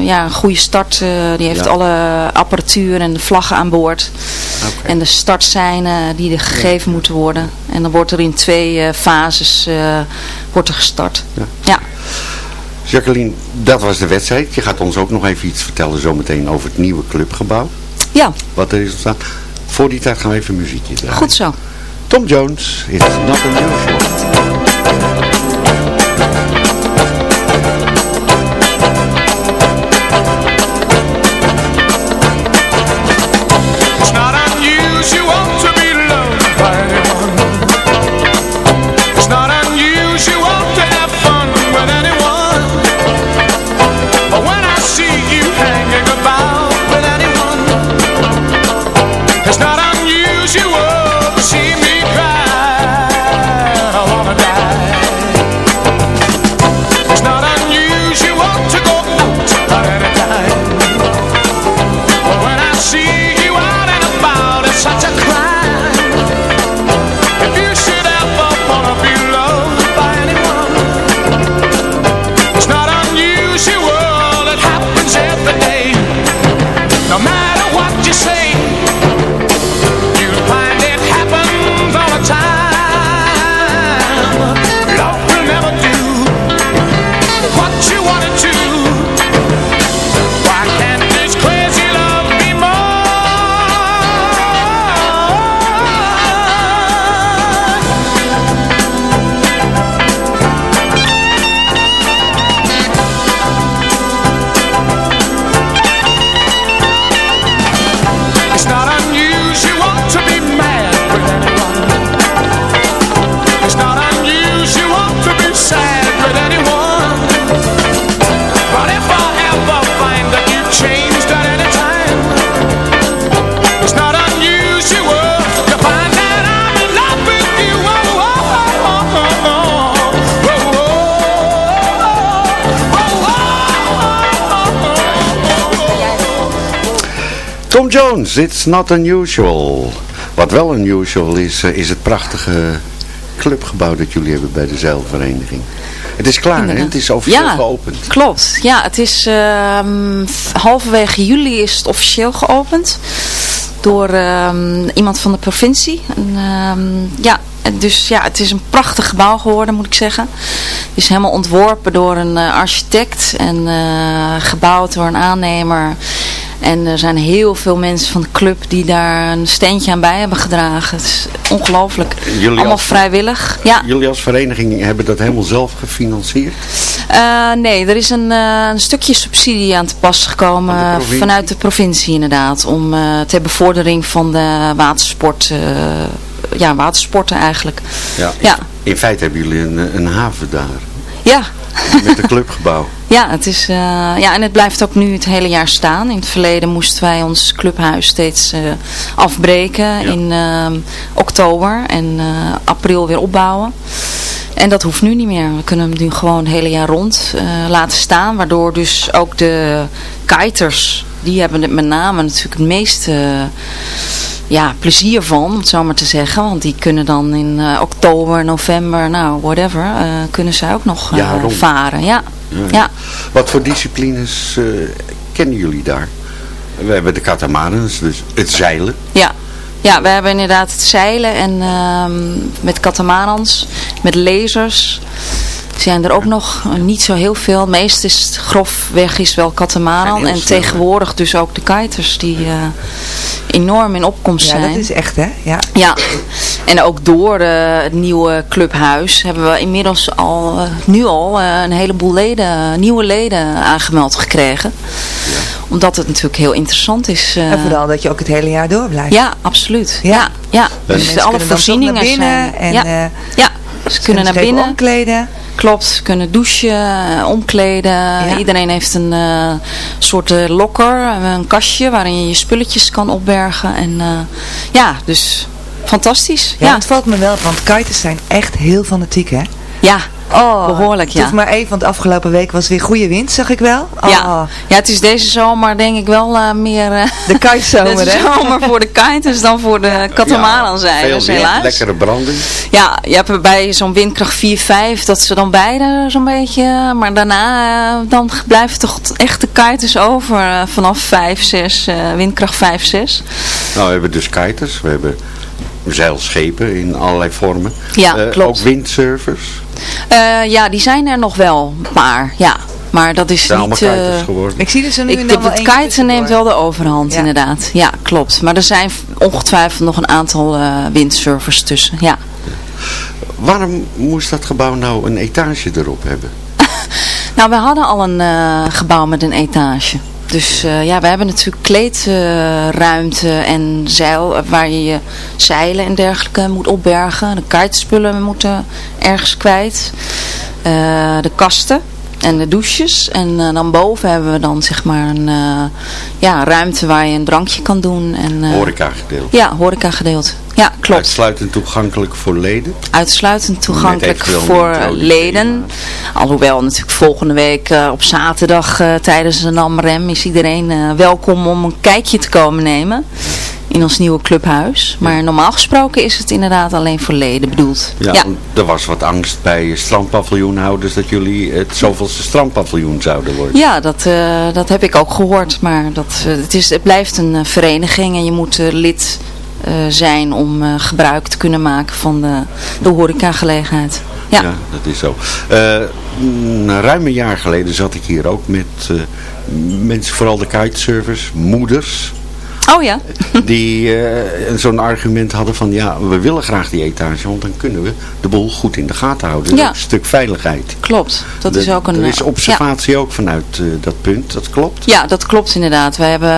ja, een goede start. die heeft alle apparatuur en de vlaggen aan boord. En de startseinen die er gegeven moeten worden. En dan wordt er in twee fases wordt er gestart. Ja. Ja. Jacqueline, dat was de wedstrijd. Je gaat ons ook nog even iets vertellen zometeen over het nieuwe clubgebouw. Ja, Wat er is ontstaan. Voor die tijd gaan we even muziekje draaien. goed zo. Tom Jones, It's Not Unusual. Tom Jones, It's Not Unusual. Wat wel unusual is, eh, is het prachtige clubgebouw dat jullie hebben bij de zeilvereniging. Het is klaar, hè? Het is officieel Ja. geopend. Klopt, ja, het is ehm, halverwege juli is het officieel geopend door ehm, iemand van de provincie. En, ehm, ja, dus ja, het is een prachtig gebouw geworden, moet ik zeggen. Het is helemaal ontworpen door een eh, architect en eh, gebouwd door een aannemer. En er zijn heel veel mensen van de club die daar een steentje aan bij hebben gedragen. Het is ongelooflijk. Jullie Allemaal als- vrijwillig. Ja. Jullie als vereniging hebben dat helemaal zelf gefinancierd? Eh, nee, er is een, eh, een stukje subsidie aan te pas gekomen Van de provincie? vanuit de provincie inderdaad. Om eh, ter bevordering van de watersport, eh, ja, watersporten eigenlijk. Ja. Ja. In feite hebben jullie een, een haven daar. Ja, Met een clubgebouw. Ja, het is, eh, ja, en het blijft ook nu het hele jaar staan. In het verleden moesten wij ons clubhuis steeds eh, afbreken in ehm, oktober en eh, april weer opbouwen. En dat hoeft nu niet meer. We kunnen hem nu gewoon het hele jaar rond laten staan. Waardoor dus ook de kiters, die hebben het met name natuurlijk het meeste ja, plezier van, om het zo maar te zeggen. Want die kunnen dan in oktober, november, nou, whatever, kunnen ze ook nog Ja, varen. Ja. Ja. Ja. Wat voor disciplines eh, kennen jullie daar? We hebben de katamarans, dus het zeilen. Ja. ja, we hebben inderdaad het zeilen en ehm, met katamarans, met lasers. Zijn er ook nog eh, niet zo heel veel. Het meeste is het grofweg is wel katamaran. En tegenwoordig dus ook de kiters die eh, enorm in opkomst Ja, zijn. dat is echt hè. Ja. Ja, en ook door eh, het nieuwe clubhuis hebben we inmiddels al, nu al, een heleboel leden, nieuwe leden aangemeld gekregen. Omdat het natuurlijk heel interessant is. En vooral dat je ook het hele jaar door blijft. Ja, absoluut. Ja, ja. Dus Dus alle voorzieningen binnen zijn. en, ja. ja, ze kunnen naar binnen. omkleden. Klopt, kunnen douchen, eh, omkleden. Iedereen heeft een eh, soort eh, locker, eh, een kastje waarin je je spulletjes kan opbergen. En ja, dus fantastisch. Ja, Ja, het valt me wel op, want kiters zijn echt heel fanatiek hè. ja. Oh, behoorlijk ja. Toch maar even, want afgelopen week was weer goede wind, zag ik wel. Oh, Ja. ja, het is deze zomer denk ik wel eh, meer eh, De kitezomer, de hè? zomer voor de kiters dan voor de katamaranzeilers Veel helaas. wind, lekkere branding. Ja, je hebt bij zo'n windkracht 4, 5, dat ze dan beide zo'n beetje, maar daarna eh, dan blijven toch echt de kiters over eh, vanaf 5, 6, eh, windkracht 5, 6. Nou, we hebben dus kiters, we hebben zeilschepen in allerlei vormen. Ja, Eh, klopt. Ook windsurfers. Eh, ja, die zijn er nog wel, maar ja, maar dat is Zijn niet... allemaal eh, kiters geworden. Ik zie er zo nu Ik dan wel het kiten neemt wel de overhand Ja. inderdaad. Ja, klopt. Maar er zijn ongetwijfeld nog een aantal eh, windsurfers tussen. Ja. Waarom moest dat gebouw nou een etage erop hebben? Nou, we hadden al een eh, gebouw met een etage. Dus eh, ja, we hebben natuurlijk kleedruimte en zeil, waar je je zeilen en dergelijke moet opbergen. De kitespullen moeten ergens kwijt. Eh, de kasten en de douches. En eh, dan boven hebben we dan zeg maar een eh, ja, ruimte waar je een drankje kan doen. En, eh, Horeca gedeelte. Ja, horeca gedeelte. Ja, klopt. Uitsluitend toegankelijk voor leden. Uitsluitend toegankelijk voor leden. Alhoewel natuurlijk volgende week op zaterdag tijdens een NAMREM is iedereen welkom om een kijkje te komen nemen. In ons nieuwe clubhuis. Maar normaal gesproken is het inderdaad alleen voor leden bedoeld. Ja, ja. er was wat angst bij strandpaviljoenhouders dat jullie het zoveelste strandpaviljoen zouden worden. Ja, dat, eh, dat heb ik ook gehoord. Maar dat, eh, het, is, het blijft een eh, vereniging en je moet lid zijn om gebruik te kunnen maken van de, de horecagelegenheid. Ja. dat is zo. Mm, ruim een jaar geleden zat ik hier ook met mensen, vooral de kitesurfers, moeders. Oh ja. Die eh, zo'n argument hadden van ja, we willen graag die etage, want dan kunnen we de boel goed in de gaten houden. Ja. een stuk veiligheid. Klopt. Dat De- is ook een... Er is eh, observatie ook vanuit eh, dat punt, dat klopt. Ja, dat klopt inderdaad. Wij, hebben,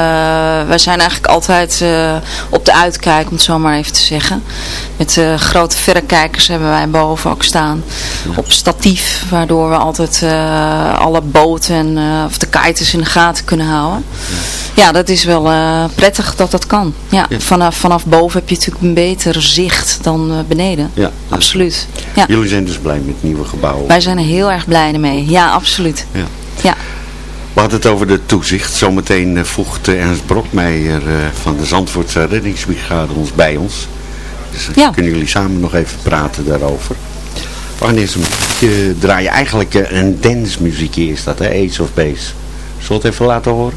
wij zijn eigenlijk altijd op de uitkijk, om het zo maar even te zeggen. Met grote verrekijkers hebben wij boven ook staan. Op statief, waardoor we altijd alle boten en, of de kiters in de gaten kunnen houden. Ja, dat is wel eh, prettig dat dat kan. Ja, Vanaf, vanaf boven heb je natuurlijk een beter zicht dan eh, beneden. Ja, Absoluut. Ja. Jullie zijn dus blij met het nieuwe gebouw. Wij zijn er heel erg blij mee. Ja, absoluut. Ja. Ja. We hadden het over de toezicht. Zometeen eh, voegt Ernst Brokmeijer eh, van de Zandvoortse reddingsbrigade ons bij ons. Dus Ja. kunnen jullie samen nog even praten daarover. We gaan eerst een muziekje draaien. Eigenlijk een dancemuziekje is dat, hè? Ace of Base. Zullen we het even laten horen?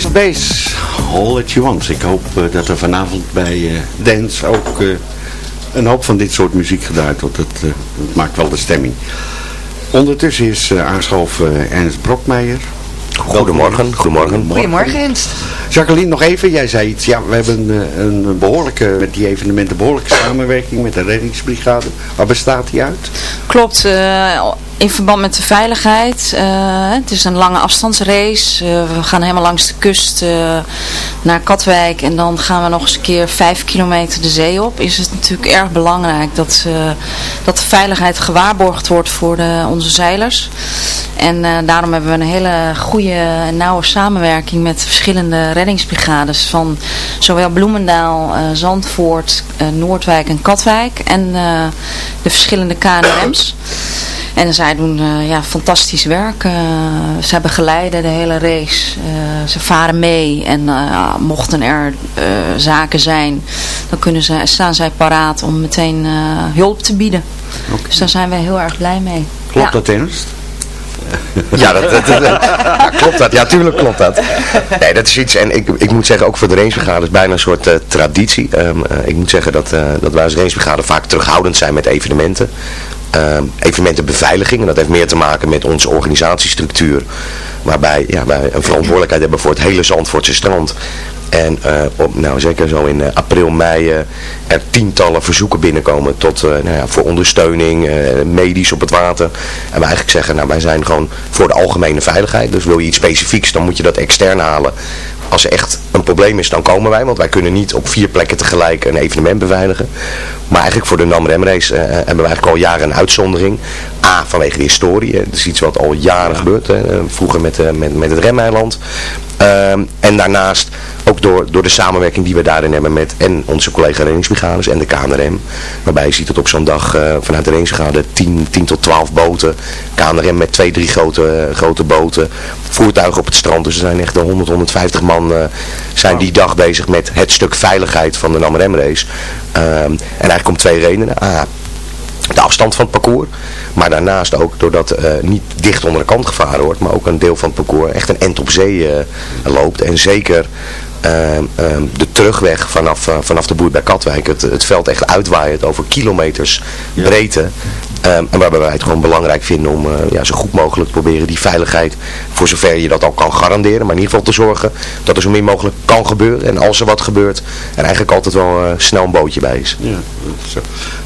Ace of Base, All That You Want. Ik hoop eh, dat er vanavond bij eh, Dance ook eh, een hoop van dit soort muziek gedraaid wordt. Het, eh, het maakt wel de stemming. Ondertussen is uh, aangeschoven Ernst Brokmeijer. Goedemorgen, goedemorgen. Goedemorgen Ernst. Jacqueline, nog even. Jij zei iets. Ja, we hebben eh, een behoorlijke, met die evenementen, behoorlijke samenwerking met de reddingsbrigade. Waar bestaat die uit? Klopt, eh, in verband met de veiligheid. eh, het is een lange afstandsrace. Eh, we gaan helemaal langs de kust eh, naar Katwijk en dan gaan we nog eens een keer vijf kilometer de zee op. Is het natuurlijk erg belangrijk dat, dat de veiligheid gewaarborgd wordt voor de, onze zeilers. En daarom hebben we een hele goede en nauwe samenwerking met verschillende reddingsbrigades van zowel Bloemendaal, Zandvoort, Noordwijk en Katwijk en de verschillende KNRM's. En zij doen eh, ja, fantastisch werk. Eh, zij begeleiden de hele race. Eh, ze varen mee. En eh, mochten er eh, zaken zijn, dan kunnen ze, staan zij paraat om meteen eh, hulp te bieden. Dus daar zijn wij heel erg blij mee. Klopt Ja. dat, Ernst? Ja, dat, dat, dat- ja, klopt dat. Ja, tuurlijk klopt dat. Nee, dat is iets, en ik, ik moet zeggen, ook voor de rangebrigade is bijna een soort eh, traditie. Ehm, eh, ik moet zeggen dat, eh, dat wij als rangebrigade vaak terughoudend zijn met evenementen. Ehm, evenementenbeveiliging, en dat heeft meer te maken met onze organisatiestructuur. Waarbij ja, wij een verantwoordelijkheid hebben voor het hele Zandvoortse strand. En eh, op, nou, zeker zo in eh, april, mei eh, er tientallen verzoeken binnenkomen tot, nou ja, voor ondersteuning, medisch op het water. En we eigenlijk zeggen, nou, wij zijn gewoon voor de algemene veiligheid. Dus wil je iets specifieks, dan moet je dat extern halen. Als er echt een probleem is, dan komen wij. Want wij kunnen niet op vier plekken tegelijk een evenement beveiligen. Maar eigenlijk voor de NAM-REM race eh, hebben we eigenlijk al jaren een uitzondering. A, vanwege de historie. eh, Dat is iets wat al jaren gebeurt. hè. Eh, Vroeger met, eh, met, met het remeiland. Ehm, en daarnaast ook door, door de samenwerking die we daarin hebben met en onze collega reddingsbrigades en de KNRM. Waarbij je ziet dat op zo'n dag eh, vanuit de reddingsbrigade 10, 10 tot 12 boten. KNRM met twee, drie grote, eh, grote boten. Voertuigen op het strand. Dus er zijn echt 100, 150 man eh, zijn die dag bezig met het stuk veiligheid van de NAM-REM race. Ehm, en eigenlijk om twee redenen. A, de afstand van het parcours. Maar daarnaast ook doordat eh niet dicht onder de kant gevaren wordt, maar ook een deel van het parcours echt een end op zee eh, loopt. En zeker ehm, ehm, de terugweg vanaf, eh, vanaf de boer bij Katwijk, het, het veld echt uitwaait over kilometers breedte. Ehm, en waarbij wij het gewoon belangrijk vinden om eh, ja, zo goed mogelijk te proberen die veiligheid, voor zover je dat al kan garanderen, maar in ieder geval te zorgen dat er zo min mogelijk kan gebeuren. En als er wat gebeurt, er eigenlijk altijd wel eh, snel een bootje bij is. Ja, zo.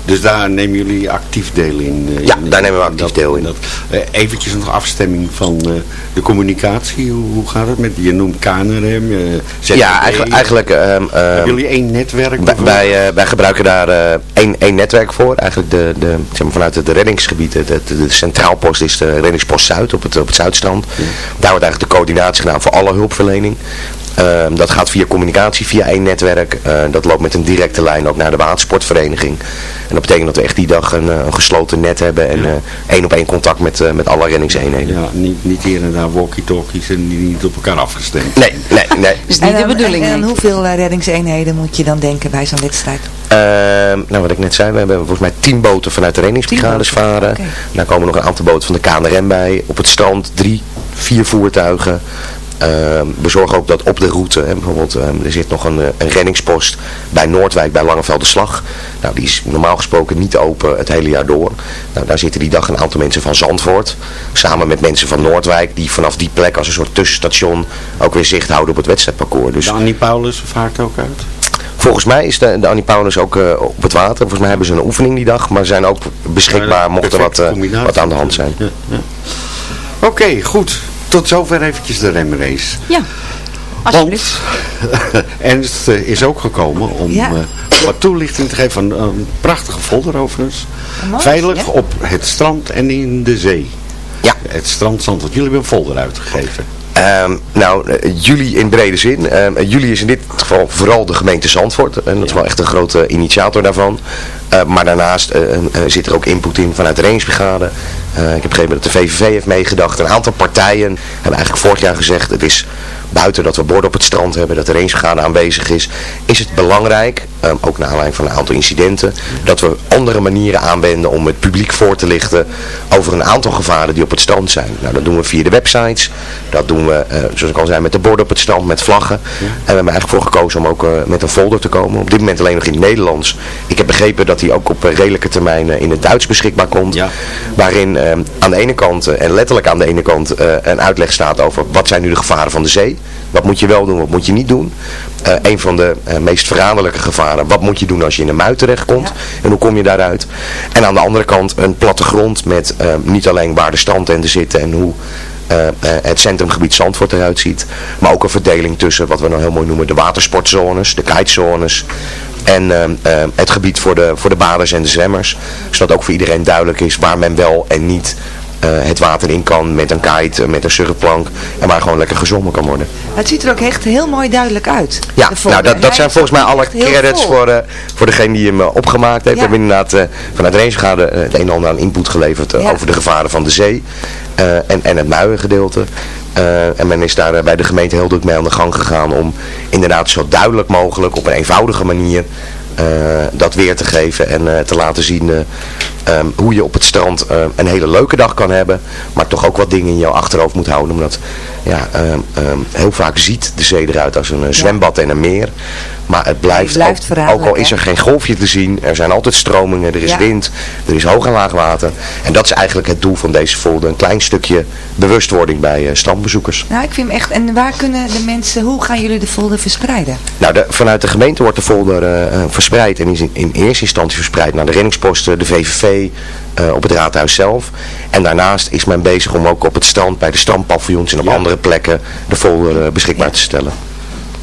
Dus daar nemen jullie actief deel in? eh, Ja, in- daar nemen we actief deel in. Dat, eh, eventjes nog afstemming van eh, de communicatie. Hoe, hoe gaat het met, je noemt KNRM. Ja, eigenlijk, eigenlijk ehm, ehm, Hebben jullie één netwerk? Wij, gebruiken daar één, één netwerk voor. Eigenlijk de, de, zeg maar vanuit het reddingsgebied. De, de, de centraalpost is de reddingspost Zuid op het, op het Zuidstrand. Daar wordt eigenlijk de coördinatie gedaan voor alle hulpverlening. Ehm, dat gaat via communicatie, via één netwerk. Eh, dat loopt met een directe lijn ook naar de watersportvereniging. En dat betekent dat we echt die dag een, eh, een gesloten net hebben. En eh, één op één contact met, eh, met alle reddingseenheden. Ja, niet, niet hier en daar walkie-talkies en die niet op elkaar afgestemd. Nee, nee, nee. is En, dan- En, aan hoeveel reddingseenheden moet je dan denken bij zo'n wedstrijd? Ehm, nou, wat ik net zei, we hebben volgens mij tien boten vanuit de reddingsbrigades varen. Daar komen nog een aantal boten van de KNRM bij. Op het strand drie, vier voertuigen. Ehm, we zorgen ook dat op de route, hè, bijvoorbeeld, ehm, er zit nog een, eh, een reddingspost bij Noordwijk, bij Langevelde Slag. Nou, die is normaal gesproken niet open het hele jaar door. Nou, daar zitten die dag een aantal mensen van Zandvoort, samen met mensen van Noordwijk, die vanaf die plek als een soort tussenstation ook weer zicht houden op het wedstrijdparcours. Dus De Annie Paulus vaart ook uit? Volgens mij is de, de Annie Paulus ook eh, op het water. Volgens mij hebben ze een oefening die dag, maar zijn ook beschikbaar mocht er wat, eh, wat aan de hand zijn. Ja, ja. Oké, goed. Tot zover eventjes de remrace. Ja, Want Ernst eh, is ook gekomen om Ja. eh, wat toelichting te geven van een prachtige folder overigens. Mooi, Veilig ja. op het strand en in de zee. Ja. Het strand Zandvoort. Jullie hebben een folder uitgegeven. Ehm, nou, eh, jullie in brede zin. Ehm, eh, jullie is in dit geval vooral de gemeente Zandvoort. En dat is wel echt een grote initiator daarvan. Eh, maar daarnaast eh, eh, zit er ook input in vanuit de Reensbrigade. Eh, ik heb begrepen dat de VVV heeft meegedacht. Een aantal partijen hebben eigenlijk vorig jaar gezegd... het is buiten dat we borden op het strand hebben, dat de Reensbrigade aanwezig is... is het belangrijk, ehm, ook naar aanleiding van een aantal incidenten... dat we andere manieren aanwenden om het publiek voor te lichten... over een aantal gevaren die op het strand zijn. Nou, dat doen we via de websites. Dat doen we, zoals ik al zei, met de borden op het strand, met vlaggen. En we hebben eigenlijk voor gekozen om ook met een folder te komen. Op dit moment alleen nog in het Nederlands. Ik heb begrepen dat die ook op eh, redelijke termijn eh, in het Duits beschikbaar komt. Waarin eh, aan de ene kant, eh, en letterlijk aan de ene kant, eh, een uitleg staat over wat zijn nu de gevaren van de zee. Wat moet je wel doen, wat moet je niet doen. Eh, een van de eh, meest verraderlijke gevaren, wat moet je doen als je in een muit terechtkomt. En hoe kom je daaruit. En aan de andere kant een plattegrond met niet alleen waar de strandtenten zitten en hoe eh, eh, het centrumgebied Zandvoort eruit ziet. Maar ook een verdeling tussen wat we nou heel mooi noemen de watersportzones, de kitezones. En ehm, ehm, het gebied voor de, voor de baders en de zwemmers. Zodat ook voor iedereen duidelijk is waar men wel en niet eh, het water in kan met een kite, eh, met een surfplank. En waar gewoon lekker gezwommen kan worden. Het ziet er ook echt heel mooi duidelijk uit. Ja, nou dat, dat zijn volgens mij alle credits voor, eh, voor degene die hem opgemaakt heeft. Ja. We hebben inderdaad vanuit Reensgade het een en ander aan input geleverd Ja. over de gevaren van de zee eh, en, en het muiengedeelte. Eh, en men is daar eh, bij de gemeente heel druk mee aan de gang gegaan om inderdaad zo duidelijk mogelijk op een eenvoudige manier dat weer te geven en te laten zien eh, ehm, hoe je op het strand eh, een hele leuke dag kan hebben, maar toch ook wat dingen in jouw achterhoofd moet houden. Omdat ja, ehm, ehm, heel vaak ziet de zee eruit als een eh, zwembad en een meer. Maar het blijft, blijft ook, ook al is hè? er geen golfje te zien, er zijn altijd stromingen, er is Ja. wind, er is hoog en laag water. En dat is eigenlijk het doel van deze folder, een klein stukje bewustwording bij eh, strandbezoekers. Nou, ik vind hem echt... En waar kunnen de mensen... Hoe gaan jullie de folder verspreiden? Nou, de, vanuit de gemeente wordt de folder verspreid en is in, in eerste instantie verspreid naar de reddingsposten, de VVV, eh, op het raadhuis zelf. En daarnaast is men bezig om ook op het strand, bij de strandpaviljoens en op andere plekken de folder eh, beschikbaar te stellen.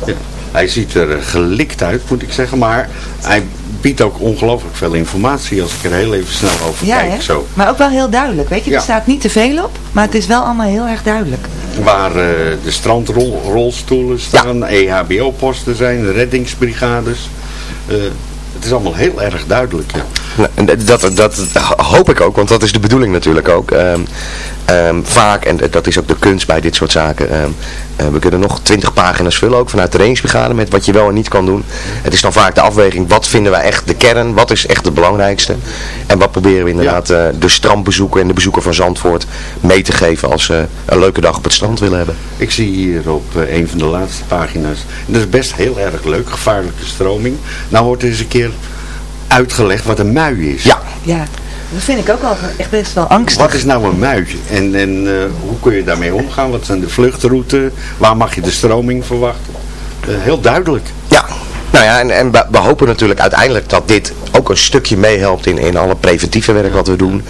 Ja. Hij ziet er eh, gelikt uit, moet ik zeggen, maar hij biedt ook ongelooflijk veel informatie als ik er heel even snel over Ja, kijk. hè? Zo. Maar ook wel heel duidelijk, weet je. Ja. Er staat niet te veel op, maar het is wel allemaal heel erg duidelijk. Waar eh, de strandrolstoelen staan, EHBO-posten zijn, de reddingsbrigades. Eh, het is allemaal heel erg duidelijk. Ja. Nou, dat, dat, hoop ik ook, want dat is de bedoeling natuurlijk ook. Ehm, ehm, vaak, en dat is ook de kunst bij dit soort zaken, ehm, eh, we kunnen nog twintig pagina's vullen, ook vanuit de trainingsbrigade, met wat je wel en niet kan doen. Het is dan vaak de afweging, wat vinden wij echt de kern, wat is echt het belangrijkste. En wat proberen we inderdaad eh, de strandbezoeker en de bezoeker van Zandvoort mee te geven als ze een leuke dag op het strand willen hebben. Ik zie hier op eh, een van de laatste pagina's, en dat is best heel erg leuk, gevaarlijke stroming. Nou wordt er eens een keer uitgelegd wat een mui is. Ja. Ja, dat vind ik ook wel echt best wel angstig. Wat is nou een mui? En, en eh, hoe kun je daarmee omgaan? Wat zijn de vluchtroutes? Waar mag je de stroming verwachten? Eh, heel duidelijk. Ja, nou ja, en, en we, we hopen natuurlijk uiteindelijk dat dit ook een stukje meehelpt in, in alle preventieve werk wat we doen.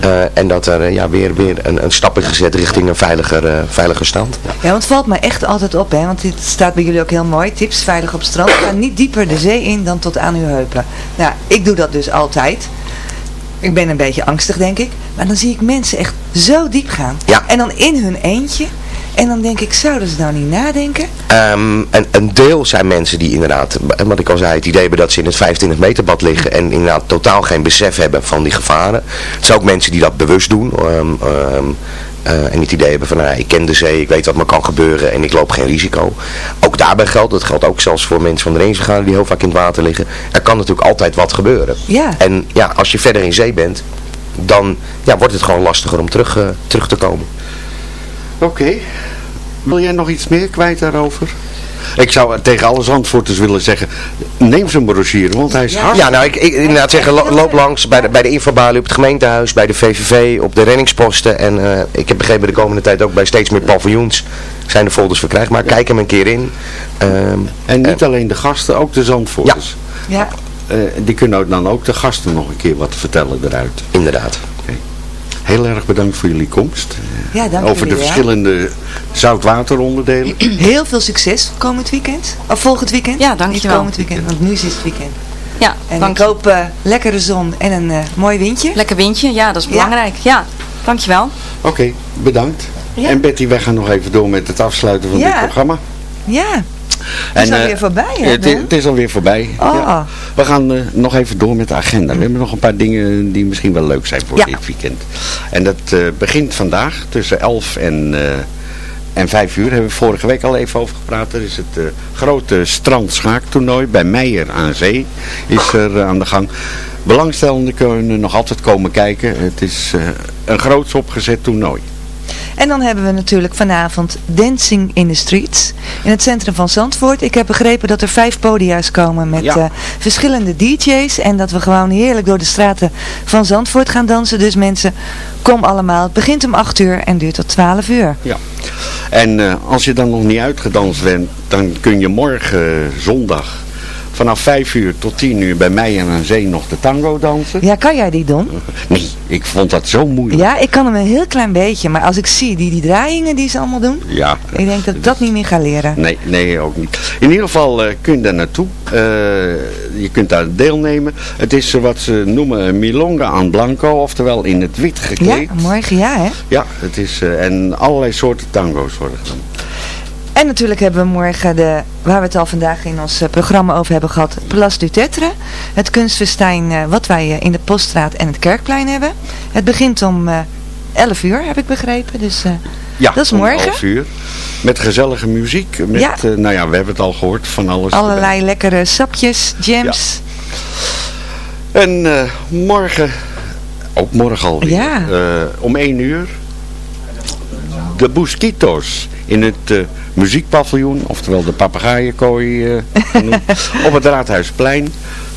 Eh, en dat er eh, ja, weer, weer een, een stap is gezet richting een veiliger, eh, veiliger stand. Ja, want het valt mij echt altijd op, hè, want dit staat bij jullie ook heel mooi. Tips veilig op strand. Ga niet dieper de zee in dan tot aan uw heupen. Nou, ik doe dat dus altijd. Ik ben een beetje angstig, denk ik. Maar dan zie ik mensen echt zo diep gaan. Ja. En dan in hun eentje. En dan denk ik, zouden ze nou niet nadenken? Ehm, een, een deel zijn mensen die inderdaad, wat ik al zei, het idee hebben dat ze in het 25 meter bad liggen en inderdaad totaal geen besef hebben van die gevaren. Het zijn ook mensen die dat bewust doen. ehm, eh, en het idee hebben van, nou, ja, ik ken de zee, ik weet wat me kan gebeuren en ik loop geen risico. Ook daarbij geldt, dat geldt ook zelfs voor mensen van de Reensegaan die heel vaak in het water liggen. Er kan natuurlijk altijd wat gebeuren. Ja. En ja, als je verder in zee bent, dan ja, wordt het gewoon lastiger om terug, eh, terug te komen. Oké. Wil jij nog iets meer kwijt daarover? Ik zou tegen alle Zandvoorters willen zeggen, neem zo'n brochure, want hij is Ja, hartstikke... nou, ik, ik inderdaad zeggen, lo- loop langs bij de, bij de infobalie op het gemeentehuis, bij de VVV, op de reddingsposten. En eh, ik heb begrepen de komende tijd ook bij steeds meer paviljoens zijn de folders verkrijgbaar. Kijk hem een keer in. Ehm, En niet alleen de gasten, ook de Zandvoorters. Ja. Eh, die kunnen dan ook de gasten nog een keer wat vertellen eruit. Inderdaad. Heel erg bedankt voor jullie komst. Ja, dank Over de jullie wel. verschillende zoutwateronderdelen. Heel veel succes komend weekend. Of volgend weekend. Ja, Niet dankjewel. komend weekend, want nu is het weekend. Ja, En dank ik hoop eh, lekkere zon en een eh, mooi windje. Lekker windje, ja, dat is belangrijk. Ja. Dankjewel. Oké, bedankt. Ja. En Betty, wij gaan nog even door met het afsluiten van Ja. dit programma. Ja. Het is eh, alweer voorbij, hè, Het, is- Don? het is alweer voorbij. Oh. Ja. We gaan eh, nog even door met de agenda. We hebben nog een paar dingen die misschien wel leuk zijn voor Ja. dit weekend. En dat eh, begint vandaag tussen 11 en, eh, en 5 uur. Hebben we vorige week al even over gepraat. Er is het eh, grote strandschaaktoernooi bij Meijer aan Zee. Is er eh, aan de gang. Belangstellenden kunnen nog altijd komen kijken. Het is eh, een groots opgezet toernooi. En dan hebben we natuurlijk vanavond Dancing in the Streets in het centrum van Zandvoort. Ik heb begrepen dat er vijf podia's komen met Ja. eh, verschillende DJ's. En dat we gewoon heerlijk door de straten van Zandvoort gaan dansen. Dus mensen, kom allemaal. Het begint om 8 uur en duurt tot 12 uur. Ja. En eh, als je dan nog niet uitgedanst bent, dan kun je morgen eh, zondag vanaf 5 uur tot 10 uur bij mij en aan zee nog de tango dansen. Ja, kan jij die doen? Nee, ik vond dat zo moeilijk. Ja, ik kan hem een heel klein beetje. Maar als ik zie die, die draaiingen die ze allemaal doen. Ja. Ik denk dat ik dat niet meer ga leren. Nee, nee, ook niet. In ieder geval eh, kun je daar naartoe. Eh, je kunt daar deelnemen. Het is eh, wat ze noemen een milonga aan blanco, oftewel in het wit Ja, gekleed. morgen ja hè. Ja, het is, en allerlei soorten tango's worden gedaan. En natuurlijk hebben we morgen, de, waar we het al vandaag in ons eh, programma over hebben gehad, Place du Tetre. Het kunstfestijn eh, wat wij eh, in de Poststraat en het Kerkplein hebben. Het begint om eh 11 uur, heb ik begrepen. Dus Ja, dat is om morgen. 11 uur. Met gezellige muziek. Met, Ja. nou ja, we hebben het al gehoord van alles. erbij. Allerlei lekkere sapjes, jams. En eh, morgen, ook morgen alweer, Ja. om 1 uur, de Busquitos in het eh, muziekpaviljoen, oftewel de papegaaienkooi genoemd, op het Raadhuisplein.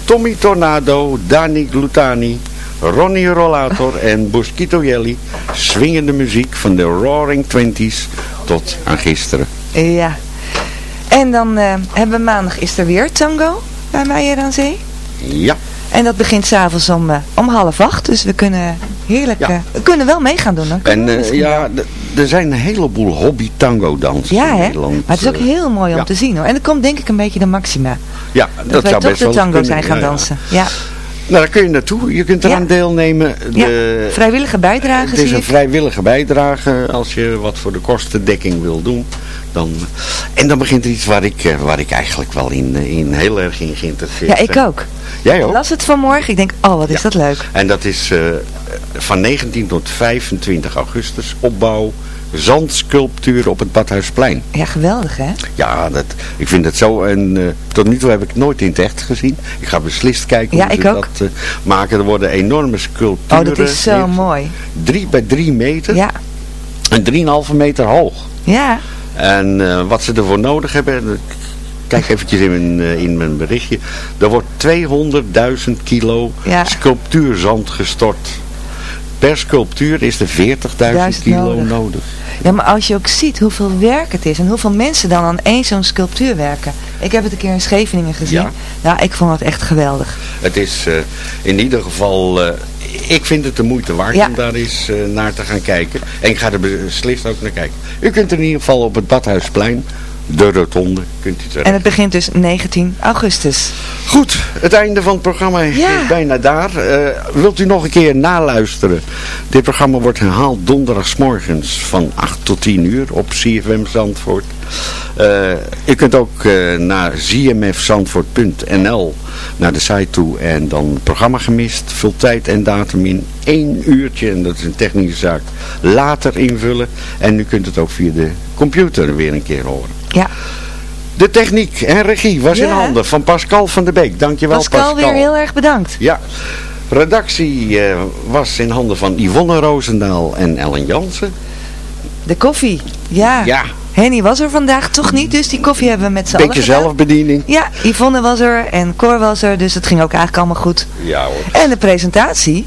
Tommy Tornado, Dani Glutani, Ronnie Rollator en Busquito Jelly swingende muziek van de Roaring Twenties tot aan gisteren. Ja. En dan eh, hebben we maandag is er weer tango bij mij aan zee. Ja. En dat begint s'avonds om, eh, om half acht. Dus we kunnen heerlijk, Ja. eh, we kunnen wel mee gaan doen. Dan En eh, ja, er zijn een heleboel hobby tango dansers Ja, in hè? Nederland. Maar het is ook heel mooi om ja. te zien hoor. En er komt denk ik een beetje de maxima. Ja, Dat, dat, wij zou toch best de tango zijn gaan dansen. Ja. Nou, daar kun je naartoe. Je kunt eraan Ja. deelnemen. Ja, De, vrijwillige bijdrage het is een ik. vrijwillige bijdrage als je wat voor de kostendekking wil doen. Dan, en dan begint er iets waar ik, eh, waar ik eigenlijk wel in, eh, in heel erg in geïnteresseerd Ja, ik ben. ook. Jij Ik ook? las het vanmorgen. Ik denk, oh wat is Ja. dat leuk. En dat is eh, van 19 tot 25 augustus opbouw zandsculptuur op het Badhuisplein. Ja, geweldig hè. Ja, dat, ik vind het zo. En eh, tot nu toe heb ik het nooit in het echt gezien. Ik ga beslist kijken Ja, hoe ik ze ook. dat eh, maken. Er worden enorme sculpturen. Oh, dat is zo mooi. Drie bij drie meter. Ja. En drieënhalve meter hoog. Ja. En eh, wat ze ervoor nodig hebben... Kijk eventjes in mijn, in mijn berichtje. Er wordt 200.000 kilo Ja. sculptuurzand gestort. Per sculptuur is er 40.000 Duizend kilo nodig. nodig. Ja, maar als je ook ziet hoeveel werk het is en hoeveel mensen dan aan één zo'n sculptuur werken. Ik heb het een keer in Scheveningen gezien. Ja. Nou, ik vond het echt geweldig. Het is eh, in ieder geval, eh, ik vind het de moeite waard Ja. om daar eens eh, naar te gaan kijken. En ik ga er beslist ook naar kijken. U kunt er in ieder geval op het Badhuisplein, de rotonde, kunt u terecht. En het begint dus 19 augustus. Goed, het einde van het programma Ja. is bijna daar. Eh, wilt u nog een keer naluisteren? Dit programma wordt herhaald donderdagsmorgens van 8 tot 10 uur op CFM Zandvoort. Eh, u kunt ook eh, naar zmfzandvoort.nl naar de site toe en dan programma gemist. Vul tijd en datum in één uurtje, en dat is een technische zaak, later invullen. En u kunt het ook via de computer weer een keer horen. Ja. De techniek en regie was in handen van Pascal van der Beek. Dankjewel Pascal, Pascal. weer heel erg bedankt. Ja. Redactie eh, was in handen van Yvonne Roosendaal en Ellen Jansen. De koffie. Ja. Ja. Henny was er vandaag toch niet, dus die koffie hebben we met z'n allen Beetje zelfbediening. Ja, Yvonne was er en Cor was er, dus het ging ook eigenlijk allemaal goed. Ja hoor. En de presentatie,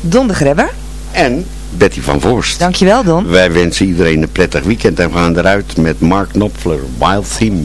Don de Grebber. En Betty van Voorst. Dankjewel Don. Wij wensen iedereen een prettig weekend en gaan eruit met Mark Knopfler, Wild Theme.